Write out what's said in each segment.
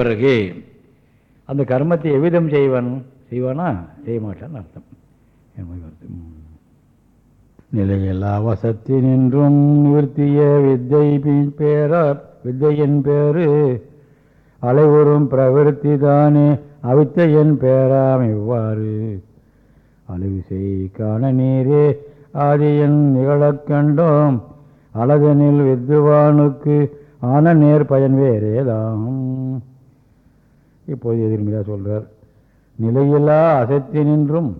பிறகு அந்த கர்மத்தை எவ்விதம் செய்வன் செய்வானா? செய்ய மாட்டான்னு அர்த்தம் அவசத்தி நின்றும் நிவர்த்திய வித்தை பேரா பேரார் வித்தையின் பேரு அலைவரும் பிரவருத்தி தானே அவித்தையன் பேராம் இவ்வாறு. அழிவிசை செய் காண நீரே ஆதியன் நிகழக் கண்டோம். அழகனில் வித்வானுக்கு ஆன நேர் பயன் வேறேதாம். இப்போது எதிர்மையாக சொல்கிறார் நிலையில்லா அசத்தினின்றும்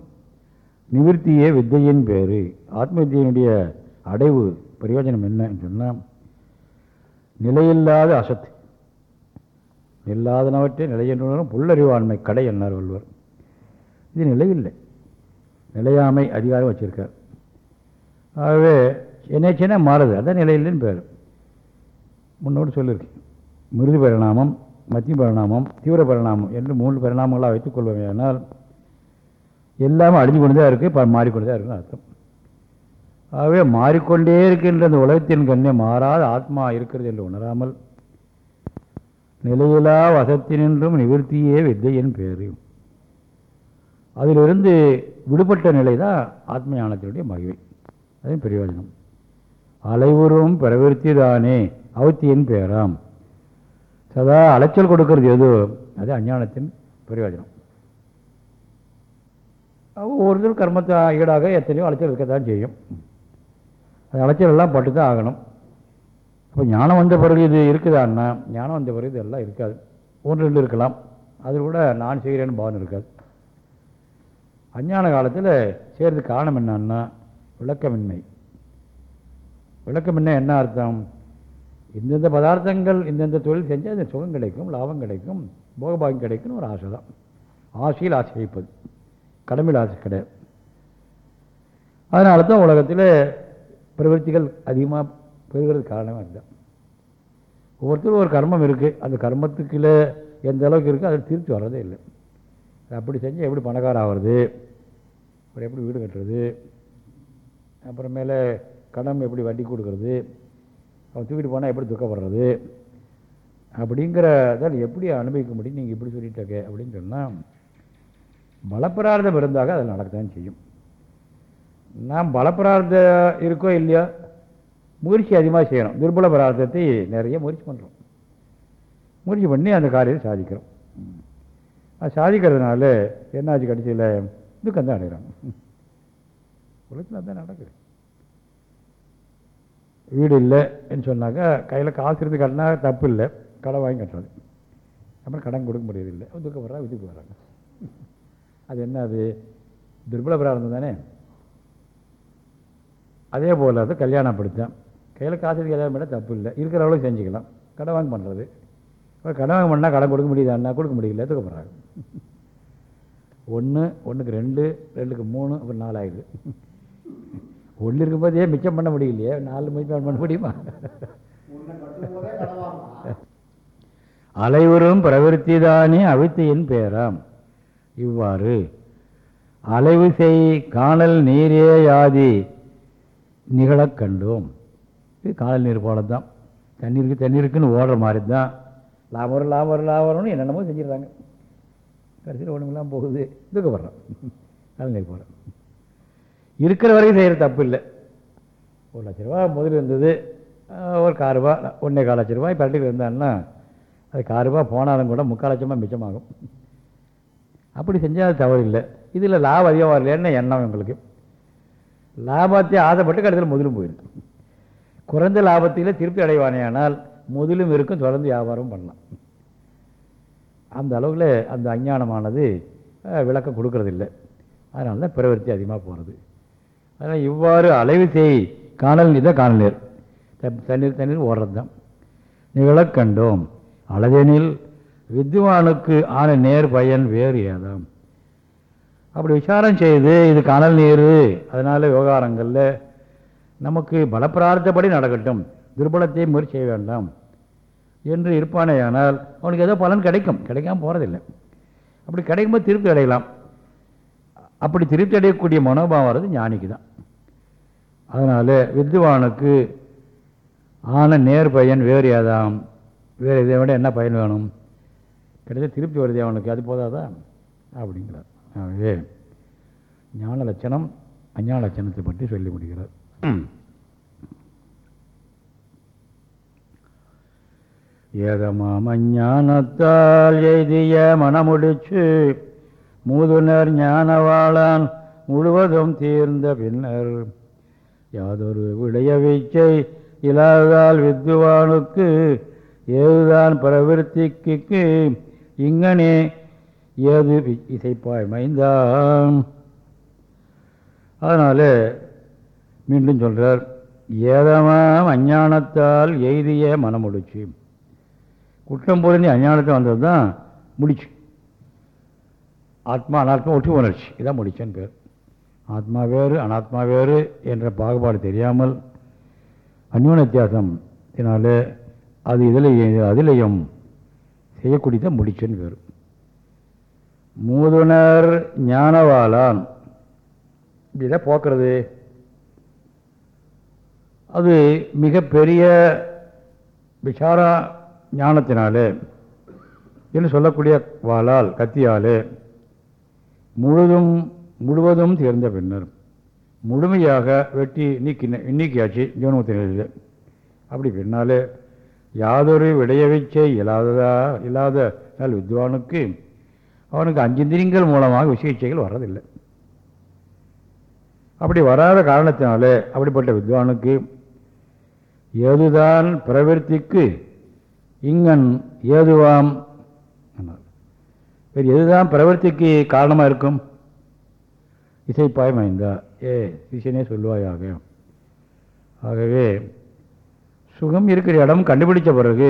நிவர்த்தியே வித்தையின் பேர் ஆத்மவித்தியினுடைய அடைவு பிரயோஜனம் என்னன்னு சொன்னால் நிலையில்லாத அசத்து. இல்லாதனவற்றை நிலையென்றும் புல்லறிவாண்மை கடை என்னார் வள்ளுவர். இது நிலையில்லை. நிலையாமை அதிகாரம் வச்சுருக்கார். ஆகவே என்ன சின்ன மாறுது. அதான் நிலையில்லைன்னு பேர். முன்னோடு சொல்லியிருக்கேன். மிருது பரிணாமம் மத்திய பரிணாமம் தீவிர பரிணாமம் என்று மூன்று பரிணாமங்களாக வைத்துக் கொள்வோமே ஆனால் எல்லாமே அழிஞ்சு கொண்டு தான் இருக்குது மாறிக்கொண்டு தான் இருக்குன்னு அர்த்தம். ஆகவே மாறிக்கொண்டே இருக்கின்ற அந்த உலகத்தின் கண்ணே மாறாத ஆத்மா இருக்கிறது என்று உணராமல் நிலையிலா வசத்தினின்றும் நிவர்த்தியே வித்தையின் பேரு அதிலிருந்து விடுபட்ட நிலை தான் ஆத்ம ஞானத்தினுடைய மகிழ்வை அது பிரயோஜனம். அலைவுறும் பிரவிற்த்தி தானே அவத்தியின் பேராம். சதா அலைச்சல் கொடுக்கறது எது? அது அஞ்ஞானத்தின் பிரயோஜனம். ஒவ்வொருத்தரும் கர்மத்தை ஈடாக எத்தனையோ அலைச்சல் இருக்கத்தான் செய்யும். அது அலைச்சல் எல்லாம் பட்டு தான் ஆகணும். இப்போ ஞானம் வந்த பிறகு இது இருக்குதான்னா ஞானம் வந்த பிறகு இது எல்லாம் இருக்காது. ஒன்று ரெண்டு இருக்கலாம். அது கூட நான் செய்கிறேன்னு பாவனை இருக்காது. அஞ்ஞான காலத்தில் செய்கிறதுக்கு காரணம் என்னன்னா விளக்கமின்மை. விளக்கமின்மை என்ன அர்த்தம்? இந்தந்த பதார்த்தங்கள் இந்தந்த தொழில் செஞ்சால் அந்த சுகம் கிடைக்கும் லாபம் கிடைக்கும் போகபாகம் கிடைக்கும்னு ஒரு ஆசை தான். ஆசையில் ஆசை வைப்பது கடமையில் ஆசை கிடையாது. அதனால தான் உலகத்தில் பிரவருத்திகள் அதிகமாக பெறுகிறது காரணமாக இருந்தால் ஒவ்வொருத்தரும் ஒரு கர்மம் இருக்குது அந்த கர்மத்துக்குள்ளே எந்த அளவுக்கு இருக்குது அதை திருப்தி வர்றதே இல்லை. அப்படி செஞ்சால் எப்படி பணக்கார ஆகிறது? அப்புறம் எப்படி வீடு கட்டுறது? அப்புறமேலே கடன் எப்படி வட்டி கொடுக்கறது? அவன் தூக்கிட்டு போனால் எப்படி துக்கப்படுறது? அப்படிங்கிறதால் எப்படி அனுபவிக்க முடியும்? நீங்கள் இப்படி சொல்லிட்டாக்க அப்படின்னு சொன்னால் பலப்பிரார்த்தம் இருந்தாக அதில் நடக்கத்தான் செய்யும். நாம் பலப்பிரார்த்த இருக்கோ இல்லையோ முயற்சி அதிகமாக செய்யணும். துர்பல பிரார்த்தத்தை நிறைய முயற்சி பண்ணுறோம் முயற்சி பண்ணி அந்த காரியத்தை சாதிக்கிறோம். அது சாதிக்கிறதுனால என்னாச்சு கடைசியில்? துக்கம் தான் அடைகிறாங்க உலகத்தில் தான் நடக்குது. வீடு இல்லைன்னு சொன்னாங்க கையில் காசு இருந்து கட்டினா தப்பு இல்லை. கடன் வாங்கி கட்டுறது. அப்புறம் கடன் கொடுக்க முடியறதில்லை துக்கப்படுறா வீட்டுக்கு வராங்க அது என்ன அது? துர்பல பிரார்த்தம் தானே? அதே போல் அது கல்யாணம் படித்தான் கையில் காசு கல்யாணம் பண்ணால் தப்பு இல்லை. இருக்கிற அளவுக்கு செஞ்சுக்கலாம். கடன் வாங்கி பண்ணுறது இப்போ கடன் வாங்க பண்ணால் கடன் கொடுக்க முடியுதான்னா கொடுக்க முடியல துக்கப்படுறாங்க ஒன்று ஒன்றுக்கு ரெண்டு ரெண்டுக்கு மூணு அப்புறம் நாலு ஒன்று இருக்கும்போதே மிச்சம் பண்ண முடியலையே. நாலு மிச்சம் பண்ண முடியுமா? அலைவரும் பிரவருத்தி தானே அவித்தையின் பேராம். இவ்வாறு அலைவு செய் காணல் நீரே யாதி நிகழக் கண்டோம். இது காணல் நீர் போல தான் தண்ணீருக்கு தண்ணீருக்குன்னு ஓடுற மாதிரி தான் லாபம் லாபம் வரும் என்னென்னமோ செஞ்சிடுறாங்க. கடைசியில் ஒன்றுமெல்லாம் போகுது. துக்கப்படுறோம் காணல் நீர் போகிறோம் இருக்கிற வரைக்கும் செய்கிற தப்பு இல்லை. ஒரு லட்ச ரூபா முதல் இருந்தது ஒரு கார் ரூபா ஒன்றே கால் லட்ச ரூபாய் பரட்டில் இருந்தான்னா அது கார் ரூபா போனாலும் கூட முக்கால் லட்சமாக மிச்சமாகும். அப்படி செஞ்சால் தவறு இல்லை. இதில் லாபம் அதிகமாக வரலன்னு எண்ணம் எங்களுக்கு. லாபத்தை ஆசைப்பட்டு கடைசியில் முதலும் போயிருக்கு. குறைந்த லாபத்தில் திருப்தி அடைவானேயானால் முதலும் இருக்கும் தொடர்ந்து வியாபாரம் பண்ணலாம். அந்த அளவில் அந்த அஞ்ஞானமானது விளக்கம் கொடுக்கறதில்லை. அதனால தான் பிரவர்த்தி அதிகமாக போகிறது அதனால் இவ்வாறு அலைவு செய் காணல் இதை காணலேர் தண்ணீர் தண்ணீர் ஓடுறது தான் நிகழக் கண்டோம் அழகெனில் வித்வானுக்கு ஆன நேர் பயன் வேறு ஏதாம். அப்படி விசாரம் செய்து இது காணல் நீர். அதனால் விவகாரங்களில் நமக்கு பலப்பிரார்த்தப்படி நடக்கட்டும். துர்பலத்தை முயற்சி செய்ய வேண்டாம். என்று இருப்பானே ஆனால் அவனுக்கு ஏதோ பலன் கிடைக்கும். கிடைக்காம போகிறதில்லை அப்படி கிடைக்கும்போது திருப்தி அடையலாம். அப்படி திருப்தி அடையக்கூடிய மனோபாவம் வர்றது ஞானிக்கு தான் அதனால் வித்வானுக்கு ஆன நேர் பயன் வேறு ஏதாம்? வேறு இதை விட என்ன பயன் வேணும்? கிடையாது திருப்தி வருது அவனுக்கு அது போதாதான் அப்படிங்கிறார். ஆகவே ஞான லட்சணம் அஞ்ஞான லட்சணத்தை பற்றி சொல்லி முடிகிறார் ஏதமாம் அஞ்ஞானத்தால் எய்திய மனமுடிச்சு மூதுனர் ஞானவாளான் முழுவதும் தீர்ந்த பின்னர் யாதொரு விடைய வீச்சை இல்லாததால் வித்வானுக்கு ஏதுதான் பிரவருத்திக்கு இங்கனே ஏது இசைப்பாய் மைந்தான். அதனால் மீண்டும் சொல்கிறார் ஏதமாம் அஞ்ஞானத்தால் எய்திய மனமுடிச்சு. குற்றம் பொருந்தி அஞ்ஞானத்தை வந்தது தான் முடிச்சு. ஆத்மா அனாத்மா ஒற்றி உணர்ச்சி. இதான் முடிச்சேன்னு பேர். ஆத்மா வேறு அனாத்மா வேறு என்ற பாகுபாடு தெரியாமல் அந்யோன வித்தியாசத்தினாலே அது இதில் அதிலையும் செய்யக்கூடியத முடிச்சுன்னு வேறு மூதுனர் ஞானவாளான். இதை போக்குறது. அது மிகப்பெரிய விசாரா ஞானத்தினாலே என்று சொல்லக்கூடிய வாளால் கத்தியாலே முழுதும் முழுவதும் தீர்ந்த பின்னர் முழுமையாக வெட்டி நீக்கி நீக்கியாச்சு ஜீவனமுத்த நிலையில் அப்படி பின்னாலே யாதொரு விடையவிச்சை இல்லாததா இல்லாத நல் வித்வானுக்கு அவனுக்கு அஞ்சிந்திரியங்கள் மூலமாக விசிகிச்சைகள் வர்றதில்லை. அப்படி வராத காரணத்தினாலே அப்படிப்பட்ட வித்வானுக்கு ஏதுதான் பிரவர்த்திக்கு இங்கன் ஏதுவாம் வேறு எதுதான் பிரவர்த்திக்கு காரணமாக இருக்கும்? இசைப்பாயம் மைந்தா ஏ சிஷியனே சொல்லுவாயாக. ஆகவே சுகம் இருக்கிற இடம் கண்டுபிடிச்ச பிறகு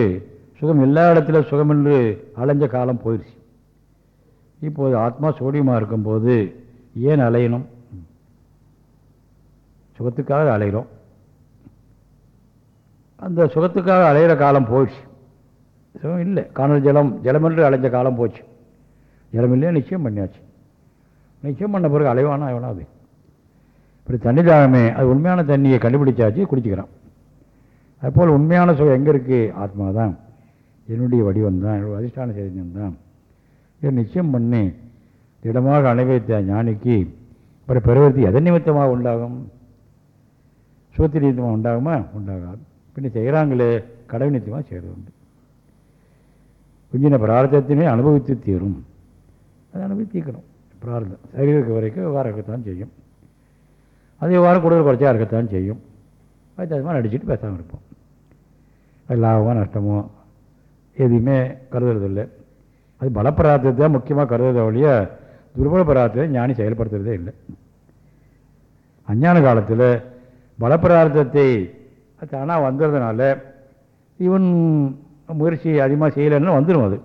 சுகம் எல்லா இடத்துல சுகம் என்று அலைஞ்ச காலம் போயிடுச்சு இப்போது ஆத்மா சோடியமாக இருக்கும்போது ஏன் அலையணும்? சுகத்துக்காக அலைகிறோம் அந்த சுகத்துக்காக அலைகிற காலம் போயிடுச்சு. சுகம் இல்லை. காணல் ஜலம் ஜலமென்று அலைஞ்ச காலம் போச்சு. ஜலம் இல்லையா நிச்சயம் பண்ணியாச்சு. நிச்சயம் பண்ண பிறகு அலைவானா எவனாது இப்படி தண்ணி தாகமே அது உண்மையான தண்ணியை கண்டுபிடிச்சாச்சு குடிச்சிக்கிறான். அதுபோல் உண்மையான சுகம் எங்கே இருக்குது ஆத்மா தான் என்னுடைய வடிவம் தான் என்னுடைய அதிஷ்டான சைதன்யம் தான் இதை நிச்சயம் பண்ணி திடமாக அனுபவித்த ஞானிக்கு அப்புறம் பிரவர்த்தி எதன் நிமித்தமாக உண்டாகும்? சுகத்தி நிமித்தமாக உண்டாகுமா? உண்டாகாது. பின்ன செய்கிறாங்களே கடவுள் நிமித்தமாக செய்கிறது உண்டு. குஞ்சின பிரார்த்தத்தினை அனுபவித்து தீரும். அதை அனுபவித்திக்கணும் பிரார்த்தம் சரி இருக்க வரைக்கும் விவகாரம் இருக்கத்தான் செய்யும். அது வாரம் கூடுதல் குறைச்சா இருக்கத்தான் செய்யும். அது தகுந்தமாக நடிச்சுட்டு பேசாமல் இருப்போம். அது லாபமோ நஷ்டமோ எதுவுமே கருதுறதில்லை அது பலப்பிரார்த்தத்தை தான் முக்கியமாக கருதுறத ஒழிய துர்பல பிரார்த்தத்தை ஞானி செயல்படுத்துறதே இல்லை. அஞ்ஞான காலத்தில் பலப்பிரார்த்தத்தை தானாக வந்துடுறதுனால இவன் முயற்சி அதிகமாக செய்யலைன்னு வந்துடும் அது.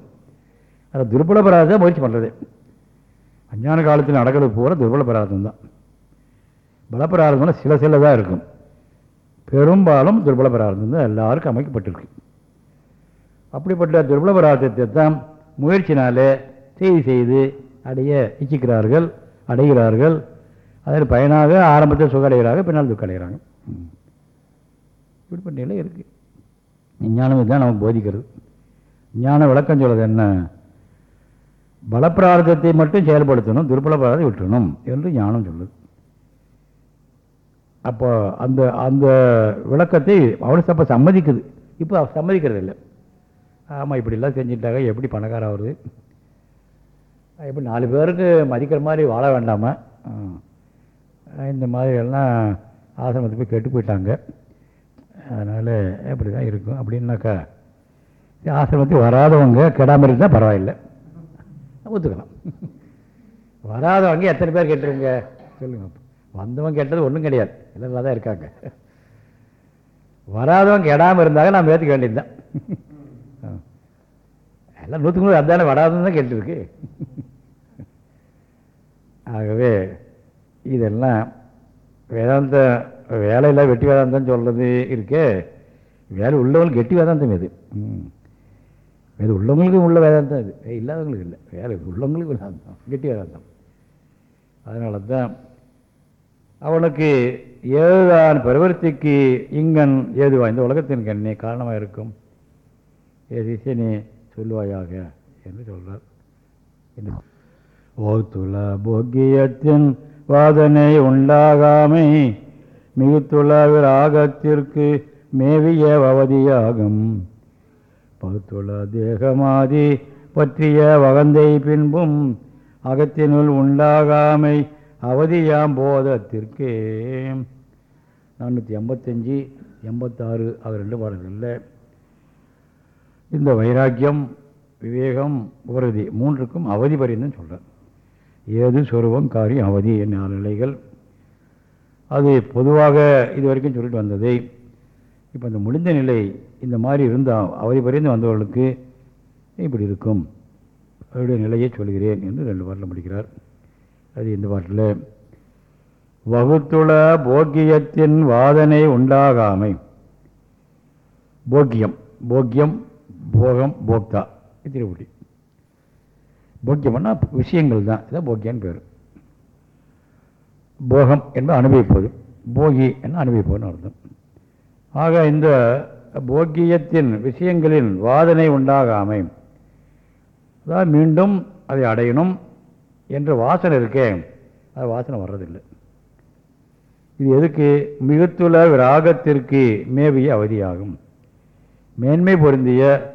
அது துர்பல பிரார்த்தம் முயற்சி பண்ணுறது அஞ்ஞான காலத்தில் நடக்கிறது பூரா துர்பல பிரார்த்தம் தான். பலப்பிரார்த்தம்னா சில சில தான் இருக்கும். பெரும்பாலும் துர்பல பிரார்த்தம் தான் எல்லாருக்கும் அமைக்கப்பட்டிருக்கு. அப்படிப்பட்ட துர்பல பிரார்த்தத்தை தான் முயற்சினாலே செய்து செய்து அடைய இச்சிக்கிறார்கள் அடைகிறார்கள். அதில் பயனாக ஆரம்பத்தில் சுக அடைகிறார்கள் பின்னால் துக்கம் அடைகிறாங்க இப்படிப்பட்ட நிலை இருக்குது ஞானம் இதுதான் நமக்கு போதிக்கிறது. ஞான விளக்கம் சொல்வது என்ன? பலப்பிரார்த்தத்தை மட்டும் செயல்படுத்தணும் துர்பல பிரார்த்தத்தை விட்டுணும் என்று ஞானம் சொல்லுது. அப்போ அந்த அந்த விளக்கத்தை அவனுக்கு அப்போ சம்மதிக்குது. இப்போ சம்மதிக்கிறது இல்லை. ஆமாம் இப்படிலாம் செஞ்சுட்டாங்க எப்படி பணக்காரம் ஆகுது எப்படி நாலு பேருக்கு மதிக்கிற மாதிரி வாழ வேண்டாமா? இந்த மாதிரி எல்லாம் ஆசிரமத்தை போய் கெட்டு போயிட்டாங்க. அதனால் எப்படி தான் இருக்கும். அப்படின்னாக்கா ஆசிரமத்துக்கு வராதவங்க கெடாமல் இருந்தால் பரவாயில்லை. ஒத்துக்கலாம். வராதவங்க எத்தனை பேர் கெட்டுருங்க? சொல்லுங்க. வந்தவங்க கெட்டது ஒன்றும் கிடையாது. எல்லாம் தான் இருக்காங்க. வராதவங்க கெடாமல் இருந்தாங்க நாம் ஏற்றுக்க வேண்டியதுதான் எல்லாம் நூற்றுக்கு நூறு அதானே வராதுன்னு தான் கேட்டுருக்கு. ஆகவே இதெல்லாம் வேதாந்த வேலையில் வெட்டி வேதாந்தம் சொல்கிறது இருக்கே. வேலை உள்ளவங்களுக்கு கெட்டி வேதாந்தம் இது. இது உள்ளவங்களுக்கும் உள்ள வேதாந்தம் வே இல்லாதவங்களுக்கு இல்லை. வேலை உள்ளவங்களுக்கு வேதாந்தம் கெட்டி வேதாந்தம் அதனால தான் அவனுக்கு ஏதுதான் பிரவர்த்திக்கு இங்கன் ஏதுவா? இந்த உலகத்தின் கண்ணே காரணமாக இருக்கும். ஏ சிஷியனே சொல்லுவாயாக என்று சொல்கிறார் ஓத்துல போக்கியத்தின் வாதனை உண்டாகாமை மிகுத்துள்ள விராகத்திற்கு மேவிய அவதியாகும். பகுத்துள்ள தேகமாதி பற்றிய வகந்தை பின்பும் அகத்தினுள் உண்டாகாமை அவதியாம் போதத்திற்கே. நானூற்றி எண்பத்தஞ்சு எண்பத்தாறு அது ரெண்டு பாடல்களில் இந்த வைராக்கியம் விவேகம் உபரதி மூன்றுக்கும் அவதி பரிந்துன்னு சொல்கிறார் ஏது சொருவம் காரியம் அவதி என்ன நிலைகள் அது பொதுவாக இது வரைக்கும் சொல்லிட்டு வந்ததை இப்போ இந்த முடிந்த நிலை இந்த மாதிரி இருந்தால் அவதி பறிந்து வந்தவர்களுக்கு இப்படி இருக்கும். அவருடைய நிலையை சொல்கிறேன் என்று ரெண்டு பாட்டில் முடிக்கிறார். அது இந்த பாட்டில் வகுத்துள போக்கியத்தின் வாதனை உண்டாகாமை. போக்கியம் போக்கியம் போகம் போக்தா. திருப்படி போக்கியம்னா விஷயங்கள் தான். இதான் போக்கியன்னு பேர். போகம் என்பது அனுபவிப்பது. போகி என்ன அனுபவிப்பதுன்னு அர்த்தம். ஆக இந்த போக்கியத்தின் விஷயங்களின் வாதனை உண்டாகாமை. அதாவது மீண்டும் அதை அடையணும் என்ற வாசனை இருக்கே. அது வாசனை வர்றதில்லை. இது எதுக்கு? மிகுத்துள்ள விராகத்திற்கு மேவிய அவதியாகும். மேன்மை பொருந்திய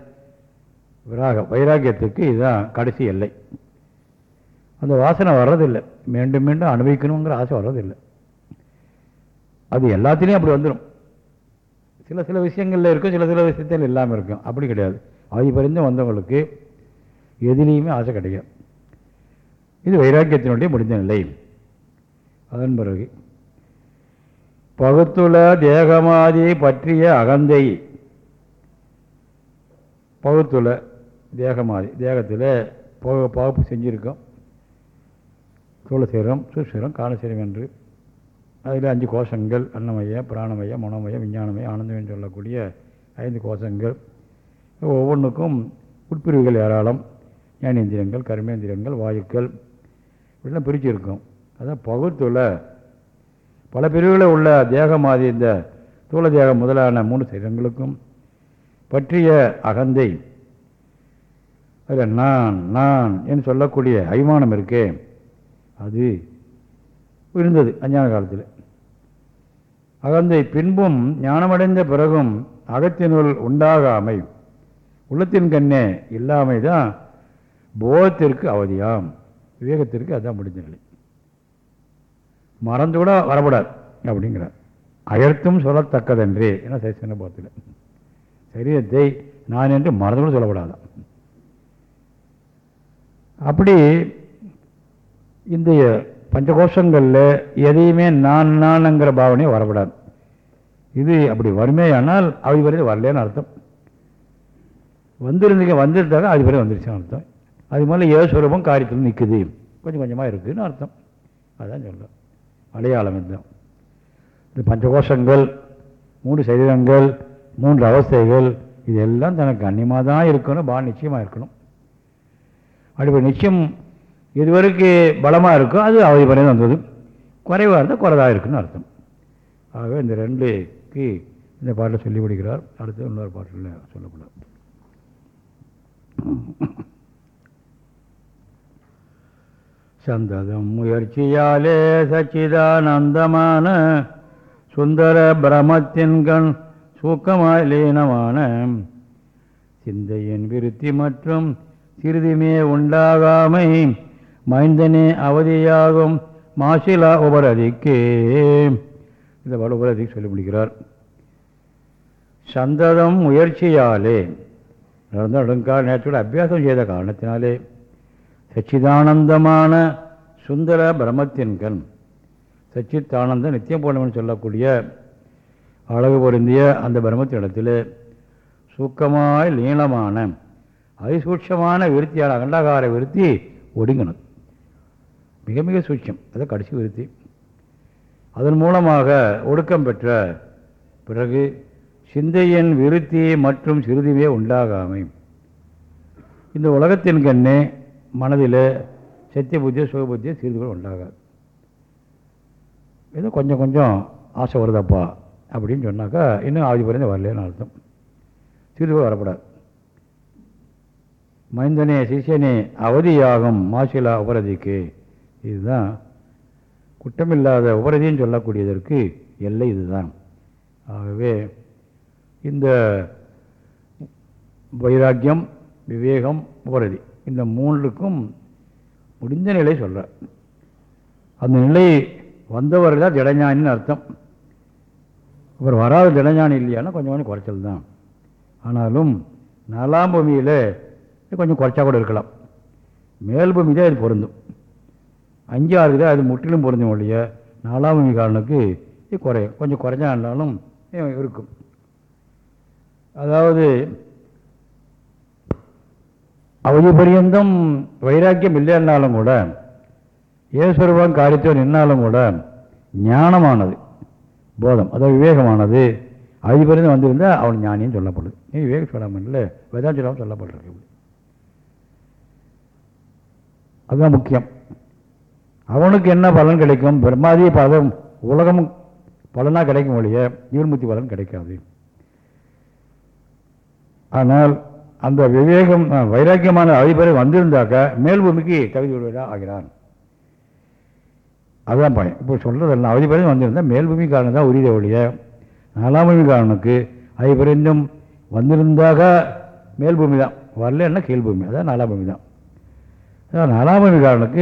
விராக வைராக்கியத்துக்கு இதுதான் கடைசி எல்லை. அந்த வாசனை வர்றதில்லை. மீண்டும் மீண்டும் அனுபவிக்கணுங்கிற ஆசை வர்றதில்லை. அது எல்லாத்துலேயும் அப்படி வந்துடும் சில சில விஷயங்களில் இருக்கும் சில சில விஷயத்தில் இல்லாமல் இருக்கும். அப்படி கிடையாது. ஆதி பரிந்து வந்தவங்களுக்கு எதிலையுமே ஆசை கிடையாது. இது வைராக்கியத்தினுடைய முடிந்த நிலை. அதன் பிறகு பகுத்துள தேகமாதி பற்றிய அகந்தை. பகுத்துள தேகமாதி தேகத்தில் போக பகுப்பு செஞ்சுருக்கோம். சூழசீரம் சுசீரம் காணசீரம் என்று அதில் அஞ்சு கோஷங்கள் அன்னமய பிராணமய மனோமய விஞ்ஞானமய ஆனந்தமயம் சொல்லக்கூடிய ஐந்து கோஷங்கள். ஒவ்வொன்றுக்கும் உட்பிரிவுகள் ஏராளம். ஞானேந்திரியங்கள் கர்மேந்திரியங்கள் வாயுக்கள். இப்படிலாம் பிரிச்சிருக்கும். அதான் பகுத்துள்ள பல பிரிவுகளில் உள்ள தேகமாதி இந்த தூள தேகம் முதலான மூணு சரீரங்களுக்கும் பற்றிய அகந்தை. அதில் நான் நான் என்று சொல்லக்கூடிய அபிமானம் இருக்கே. அது இருந்தது அஞ்ஞான காலத்தில். அகந்தை பின்பும் ஞானமடைந்த பிறகும் அகத்தினுள் உண்டாகாமை உள்ளத்தின் கண்ணே இல்லாமை தான் போதத்திற்கு அவதியாம். விவேகத்திற்கு அதுதான் முடிஞ்ச நிலை மறந்து கூட வரப்படாது அப்படிங்கிறார். அயர்த்தும் சொல்லத்தக்கதன்றே என சைசன போத்தில் சரீரத்தை நான் என்று மறந்து கூட சொல்லப்படாதான் அப்படி இந்த பஞ்சகோஷங்களில் எதையுமே நான் நான்ங்கிற பாவனையும் வரப்படாது. இது அப்படி வறுமையானால் அவை வரையும் வரலேன்னு அர்த்தம். வந்திருந்தீங்க வந்திருந்தாங்க அது வரை வந்துருச்சுன்னு அர்த்தம். அது மாதிரி ஏசுவரமும் காரியத்தில் நிற்குது கொஞ்சம் கொஞ்சமாக இருக்குதுன்னு அர்த்தம். அதுதான் சொல்கிறேன் அடையாளம் இதுதான். இந்த பஞ்சகோஷங்கள் மூன்று சரீரங்கள் மூன்று அவஸ்தைகள் இதெல்லாம் தனக்கு அந்நியமாக தான் இருக்கணும் பா நிச்சயமாக இருக்கணும். அப்படி நிச்சயம் இதுவரைக்கு பலமாக இருக்கோ அது அவதி பறையும் வந்தது குறைவாக இருந்தால் குறைதாக இருக்குன்னு அர்த்தம். ஆகவே இந்த ரெண்டுக்கு இந்த பாட்டில் சொல்லி கொடுக்கிறார் அடுத்து இன்னொரு பாட்டில் சொல்லக்கூடாது சந்ததம் முயற்சியாலே சச்சிதானந்தமான சுந்தர பிரமத்தின் கண் சூக்கமாய் லீனமான சிந்தையின் விருத்தி மற்றும் சிறிதுமே உண்டாகாமை மைந்தனே அவதியாகும். மாசிலா உபரதிக்கே. இந்த பல உபரதிக்கு சொல்லி முடிக்கிறார். சந்ததம் முயற்சியாலே நடந்த நடுங்கால் நேற்றோட அபியாசம் செய்த காரணத்தினாலே சச்சிதானந்தமான சுந்தர பிரமத்தின் கண் சச்சித்தானந்த நித்தியம் போனவன் சொல்லக்கூடிய அழகு பொருந்திய அந்த பிரம்மத்தினிடத்தில் சூக்கமாய் நீளமான அதிசூட்சமான விருத்தியான அகண்டாகார விருத்தி ஒடுங்கினது. மிக மிக சூட்சம். அதை கடைசி விருத்தி. அதன் மூலமாக ஒடுக்கம் பெற்ற பிறகு சிந்தையின் விருத்தி மற்றும் சிறுதிவே உண்டாகாமை. இந்த உலகத்தின் கண்ணே மனதில் சத்திய புத்தியோ சுக புத்தியோ சிறிதுகள் உண்டாகாது. ஏதோ கொஞ்சம் கொஞ்சம் ஆசை வருதப்பா அப்படின்னு சொன்னாக்கா இன்னும் ஆதி பிறந்த வரலன்னு அர்த்தம். சிறிதுகள் வரப்படாது. மைந்தனே சிஷியனே அவதியாகும் மாசிலா உபரதிக்கு. இதுதான். குற்றமில்லாத உபரதின்னு சொல்லக்கூடியதற்கு எல்லை இதுதான். ஆகவே இந்த வைராக்கியம் விவேகம் உபரதி இந்த மூன்றுக்கும் முடிந்த நிலை சொல்கிறார் அந்த நிலை வந்தவர் தான் திடஞானின்னு அர்த்தம். அவர் வராத திடஞானி இல்லையானா கொஞ்சம் கொஞ்சம் குறைச்சல் தான். ஆனாலும் நாலாம் பூமியில் கொஞ்சம் குறைச்சா கூட இருக்கலாம். மேல் பூமி தான் இது பொருந்தும். அஞ்சு ஆறு தான் அது முற்றிலும் பொருந்தும் ஒழிய நாலாம் பூமி இது குறையும். கொஞ்சம் குறைஞ்சா இருந்தாலும் இருக்கும். அதாவது அவதி பரியந்தம் வைராக்கியம் இல்லைன்னாலும் கூட ஈஸ்வரபம் காரியத்தோ நின்னாலும் கூட ஞானமானது போதம் அதாவது விவேகமானது. அவதி பரியந்தம் வந்திருந்தால் அவன் ஞானின்னு சொல்லப்படுது. நீ விவேக சொல்லாமல் இல்லை வேதாந்த சொல்லாமல் அதுதான் முக்கியம். அவனுக்கு என்ன பலன் கிடைக்கும்? பிரம்மாதி பதம் உலகம் பலனாக கிடைக்கும் ஒழிய ஜீவன்முக்தி பலன் கிடைக்காது. ஆனால் அந்த விவேகம் வைராக்கியமான அதிபரை வந்திருந்தாக்க மேல்பூமிக்கு தகுதி உடையதாக ஆகிறான். அதுதான் பயன் இப்போ சொல்கிறதெல்லாம் அதிபரை வந்திருந்தால் மேல்பூமி காரணம் தான் உரிய ஒழிய நாலாம் பூமிக்காரனுக்கு அதிபரிந்தும் வந்திருந்தாக மேல்பூமி தான் வரலன்னா என்ன கீழ்பூமி அதான் நாலாம் பூமி தான் அதான் நாலாம் பூமிக்காரனுக்கு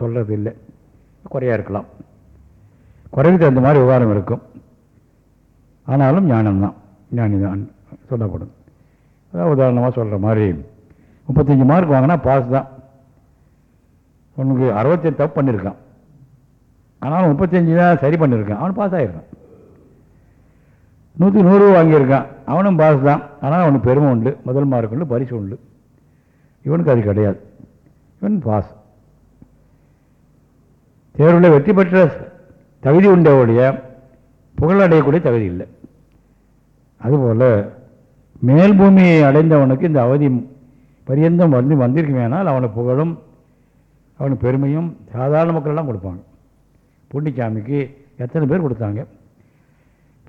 சொல்கிறது இல்லை குறையாக இருக்கலாம். குறைவுக்கு தகுந்த மாதிரி விவகாரம் இருக்கும். ஆனாலும் ஞானம்தான். ஞானி தான் சொல்லப்படும். அதாவது உதாரணமாக சொல்கிற மாதிரி முப்பத்தஞ்சு மார்க் வாங்கினா பாஸ் தான். உனக்கு அறுபத்தஞ்சு தப்பு பண்ணியிருக்கான். ஆனாலும் முப்பத்தஞ்சு தான் சரி பண்ணியிருக்கான். அவன் பாஸ் ஆகிருக்கான் நூற்றி நூறு வாங்கியிருக்கான். அவனும் பாஸ் தான். ஆனால் அவனுக்கு பெருமை உண்டு. முதல் மார்க் உண்டு பரிசு உண்டு. இவனுக்கு அது கிடையாது. இவன் பாஸ். தேர்வில் வெற்றி பெற்ற தகுதி உண்டவுடைய புகழடையக்கூடிய தகுதி இல்லை. அதுபோல் மேல் பூமியை அடைந்தவனுக்கு இந்த அவதி பரியந்தம் வந்து வந்திருக்குமேனால் அவனை புகழும் அவனுக்கு பெருமையும் சாதாரண மக்களெல்லாம் கொடுப்பாங்க. பூண்டிச்சாமிக்கு எத்தனை பேர் கொடுத்தாங்க?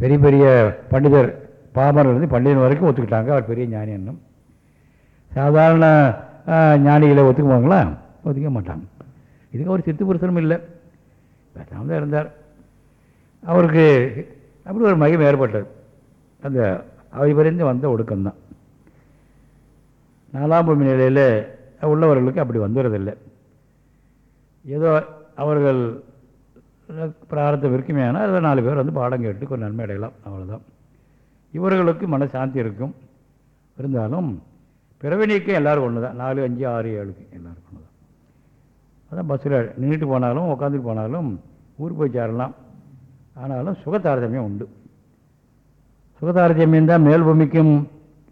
பெரிய பெரிய பண்டிதர் பாமரிலிருந்து பண்டிதன் வரைக்கும் ஒத்துக்கிட்டாங்க. அவர் பெரிய ஞானி என்னும். சாதாரண ஞானிகளை ஒத்துக்குவாங்களா? ஒத்துக்க மாட்டாங்க இதுக்கு அவர் சித்து புருஷனும் இல்லை. பேசாமல் தான் இருந்தார். அவருக்கு அப்படி ஒரு மகிமை ஏற்பட்டது அந்த அவரிபறிந்து வந்த ஒடுக்கம்தான். நாலாம் பூமி நிலையில் உள்ளவர்களுக்கு அப்படி வந்துடுறதில்லை ஏதோ அவர்கள் பிரார்த்தம் இருக்குமே ஆனால் அதில் நாலு பேர் வந்து பாடம் கேட்டு கொஞ்சம் நன்மை அடையலாம். அவ்வளோதான் இவர்களுக்கு மனசாந்தி இருக்கும். இருந்தாலும் பிறவி நீக்கம் எல்லோரும் ஒன்று தான் நாலு அஞ்சு ஆறு ஏழுக்கு எல்லோரும் ஒன்று தான் அதான் பஸ்ஸில் நின்றுட்டு போனாலும் உட்காந்துட்டு போனாலும் ஊர் போய் சேரலாம். ஆனாலும் சுகதாரதமியம் உண்டு. சுகதாரதமியம் தான் மேல் பூமிக்கும்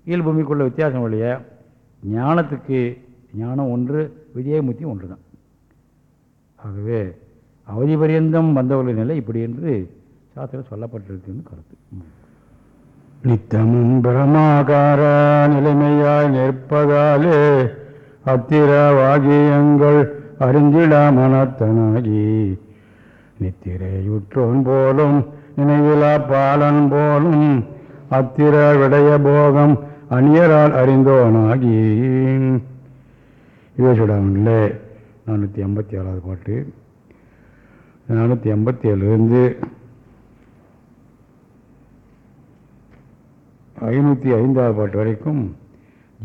கீழ் பூமிக்குள்ள வித்தியாசம் ஒழிய ஞானத்துக்கு ஞானம் ஒன்று விஜயமுத்தி ஒன்று தான் ஆகவே அவதி பரியந்தம் வந்தவர்களின் நிலை இப்படி என்று சாஸ்திரம் சொல்லப்பட்டிருக்குன்னு கருத்து. நித்தமும் பிரமாகார நிலைமையாய் நிற்பதாலே அத்திர வாகியங்கள் அறிந்திடா மனத்தனாகி. நித்திரையுற்றோன் போலும் நினைவிலா பாலன் போலும் அத்திர விடய போகம் அந்நியரால் அறிந்தோனாகி. யுவசுடாமனில் நானூற்றி எண்பத்தி ஏழாவது பாட்டு. நானூற்றி எண்பத்தி ஏழுலேருந்து ஐநூற்றி ஐந்தாவது பாட்டு வரைக்கும்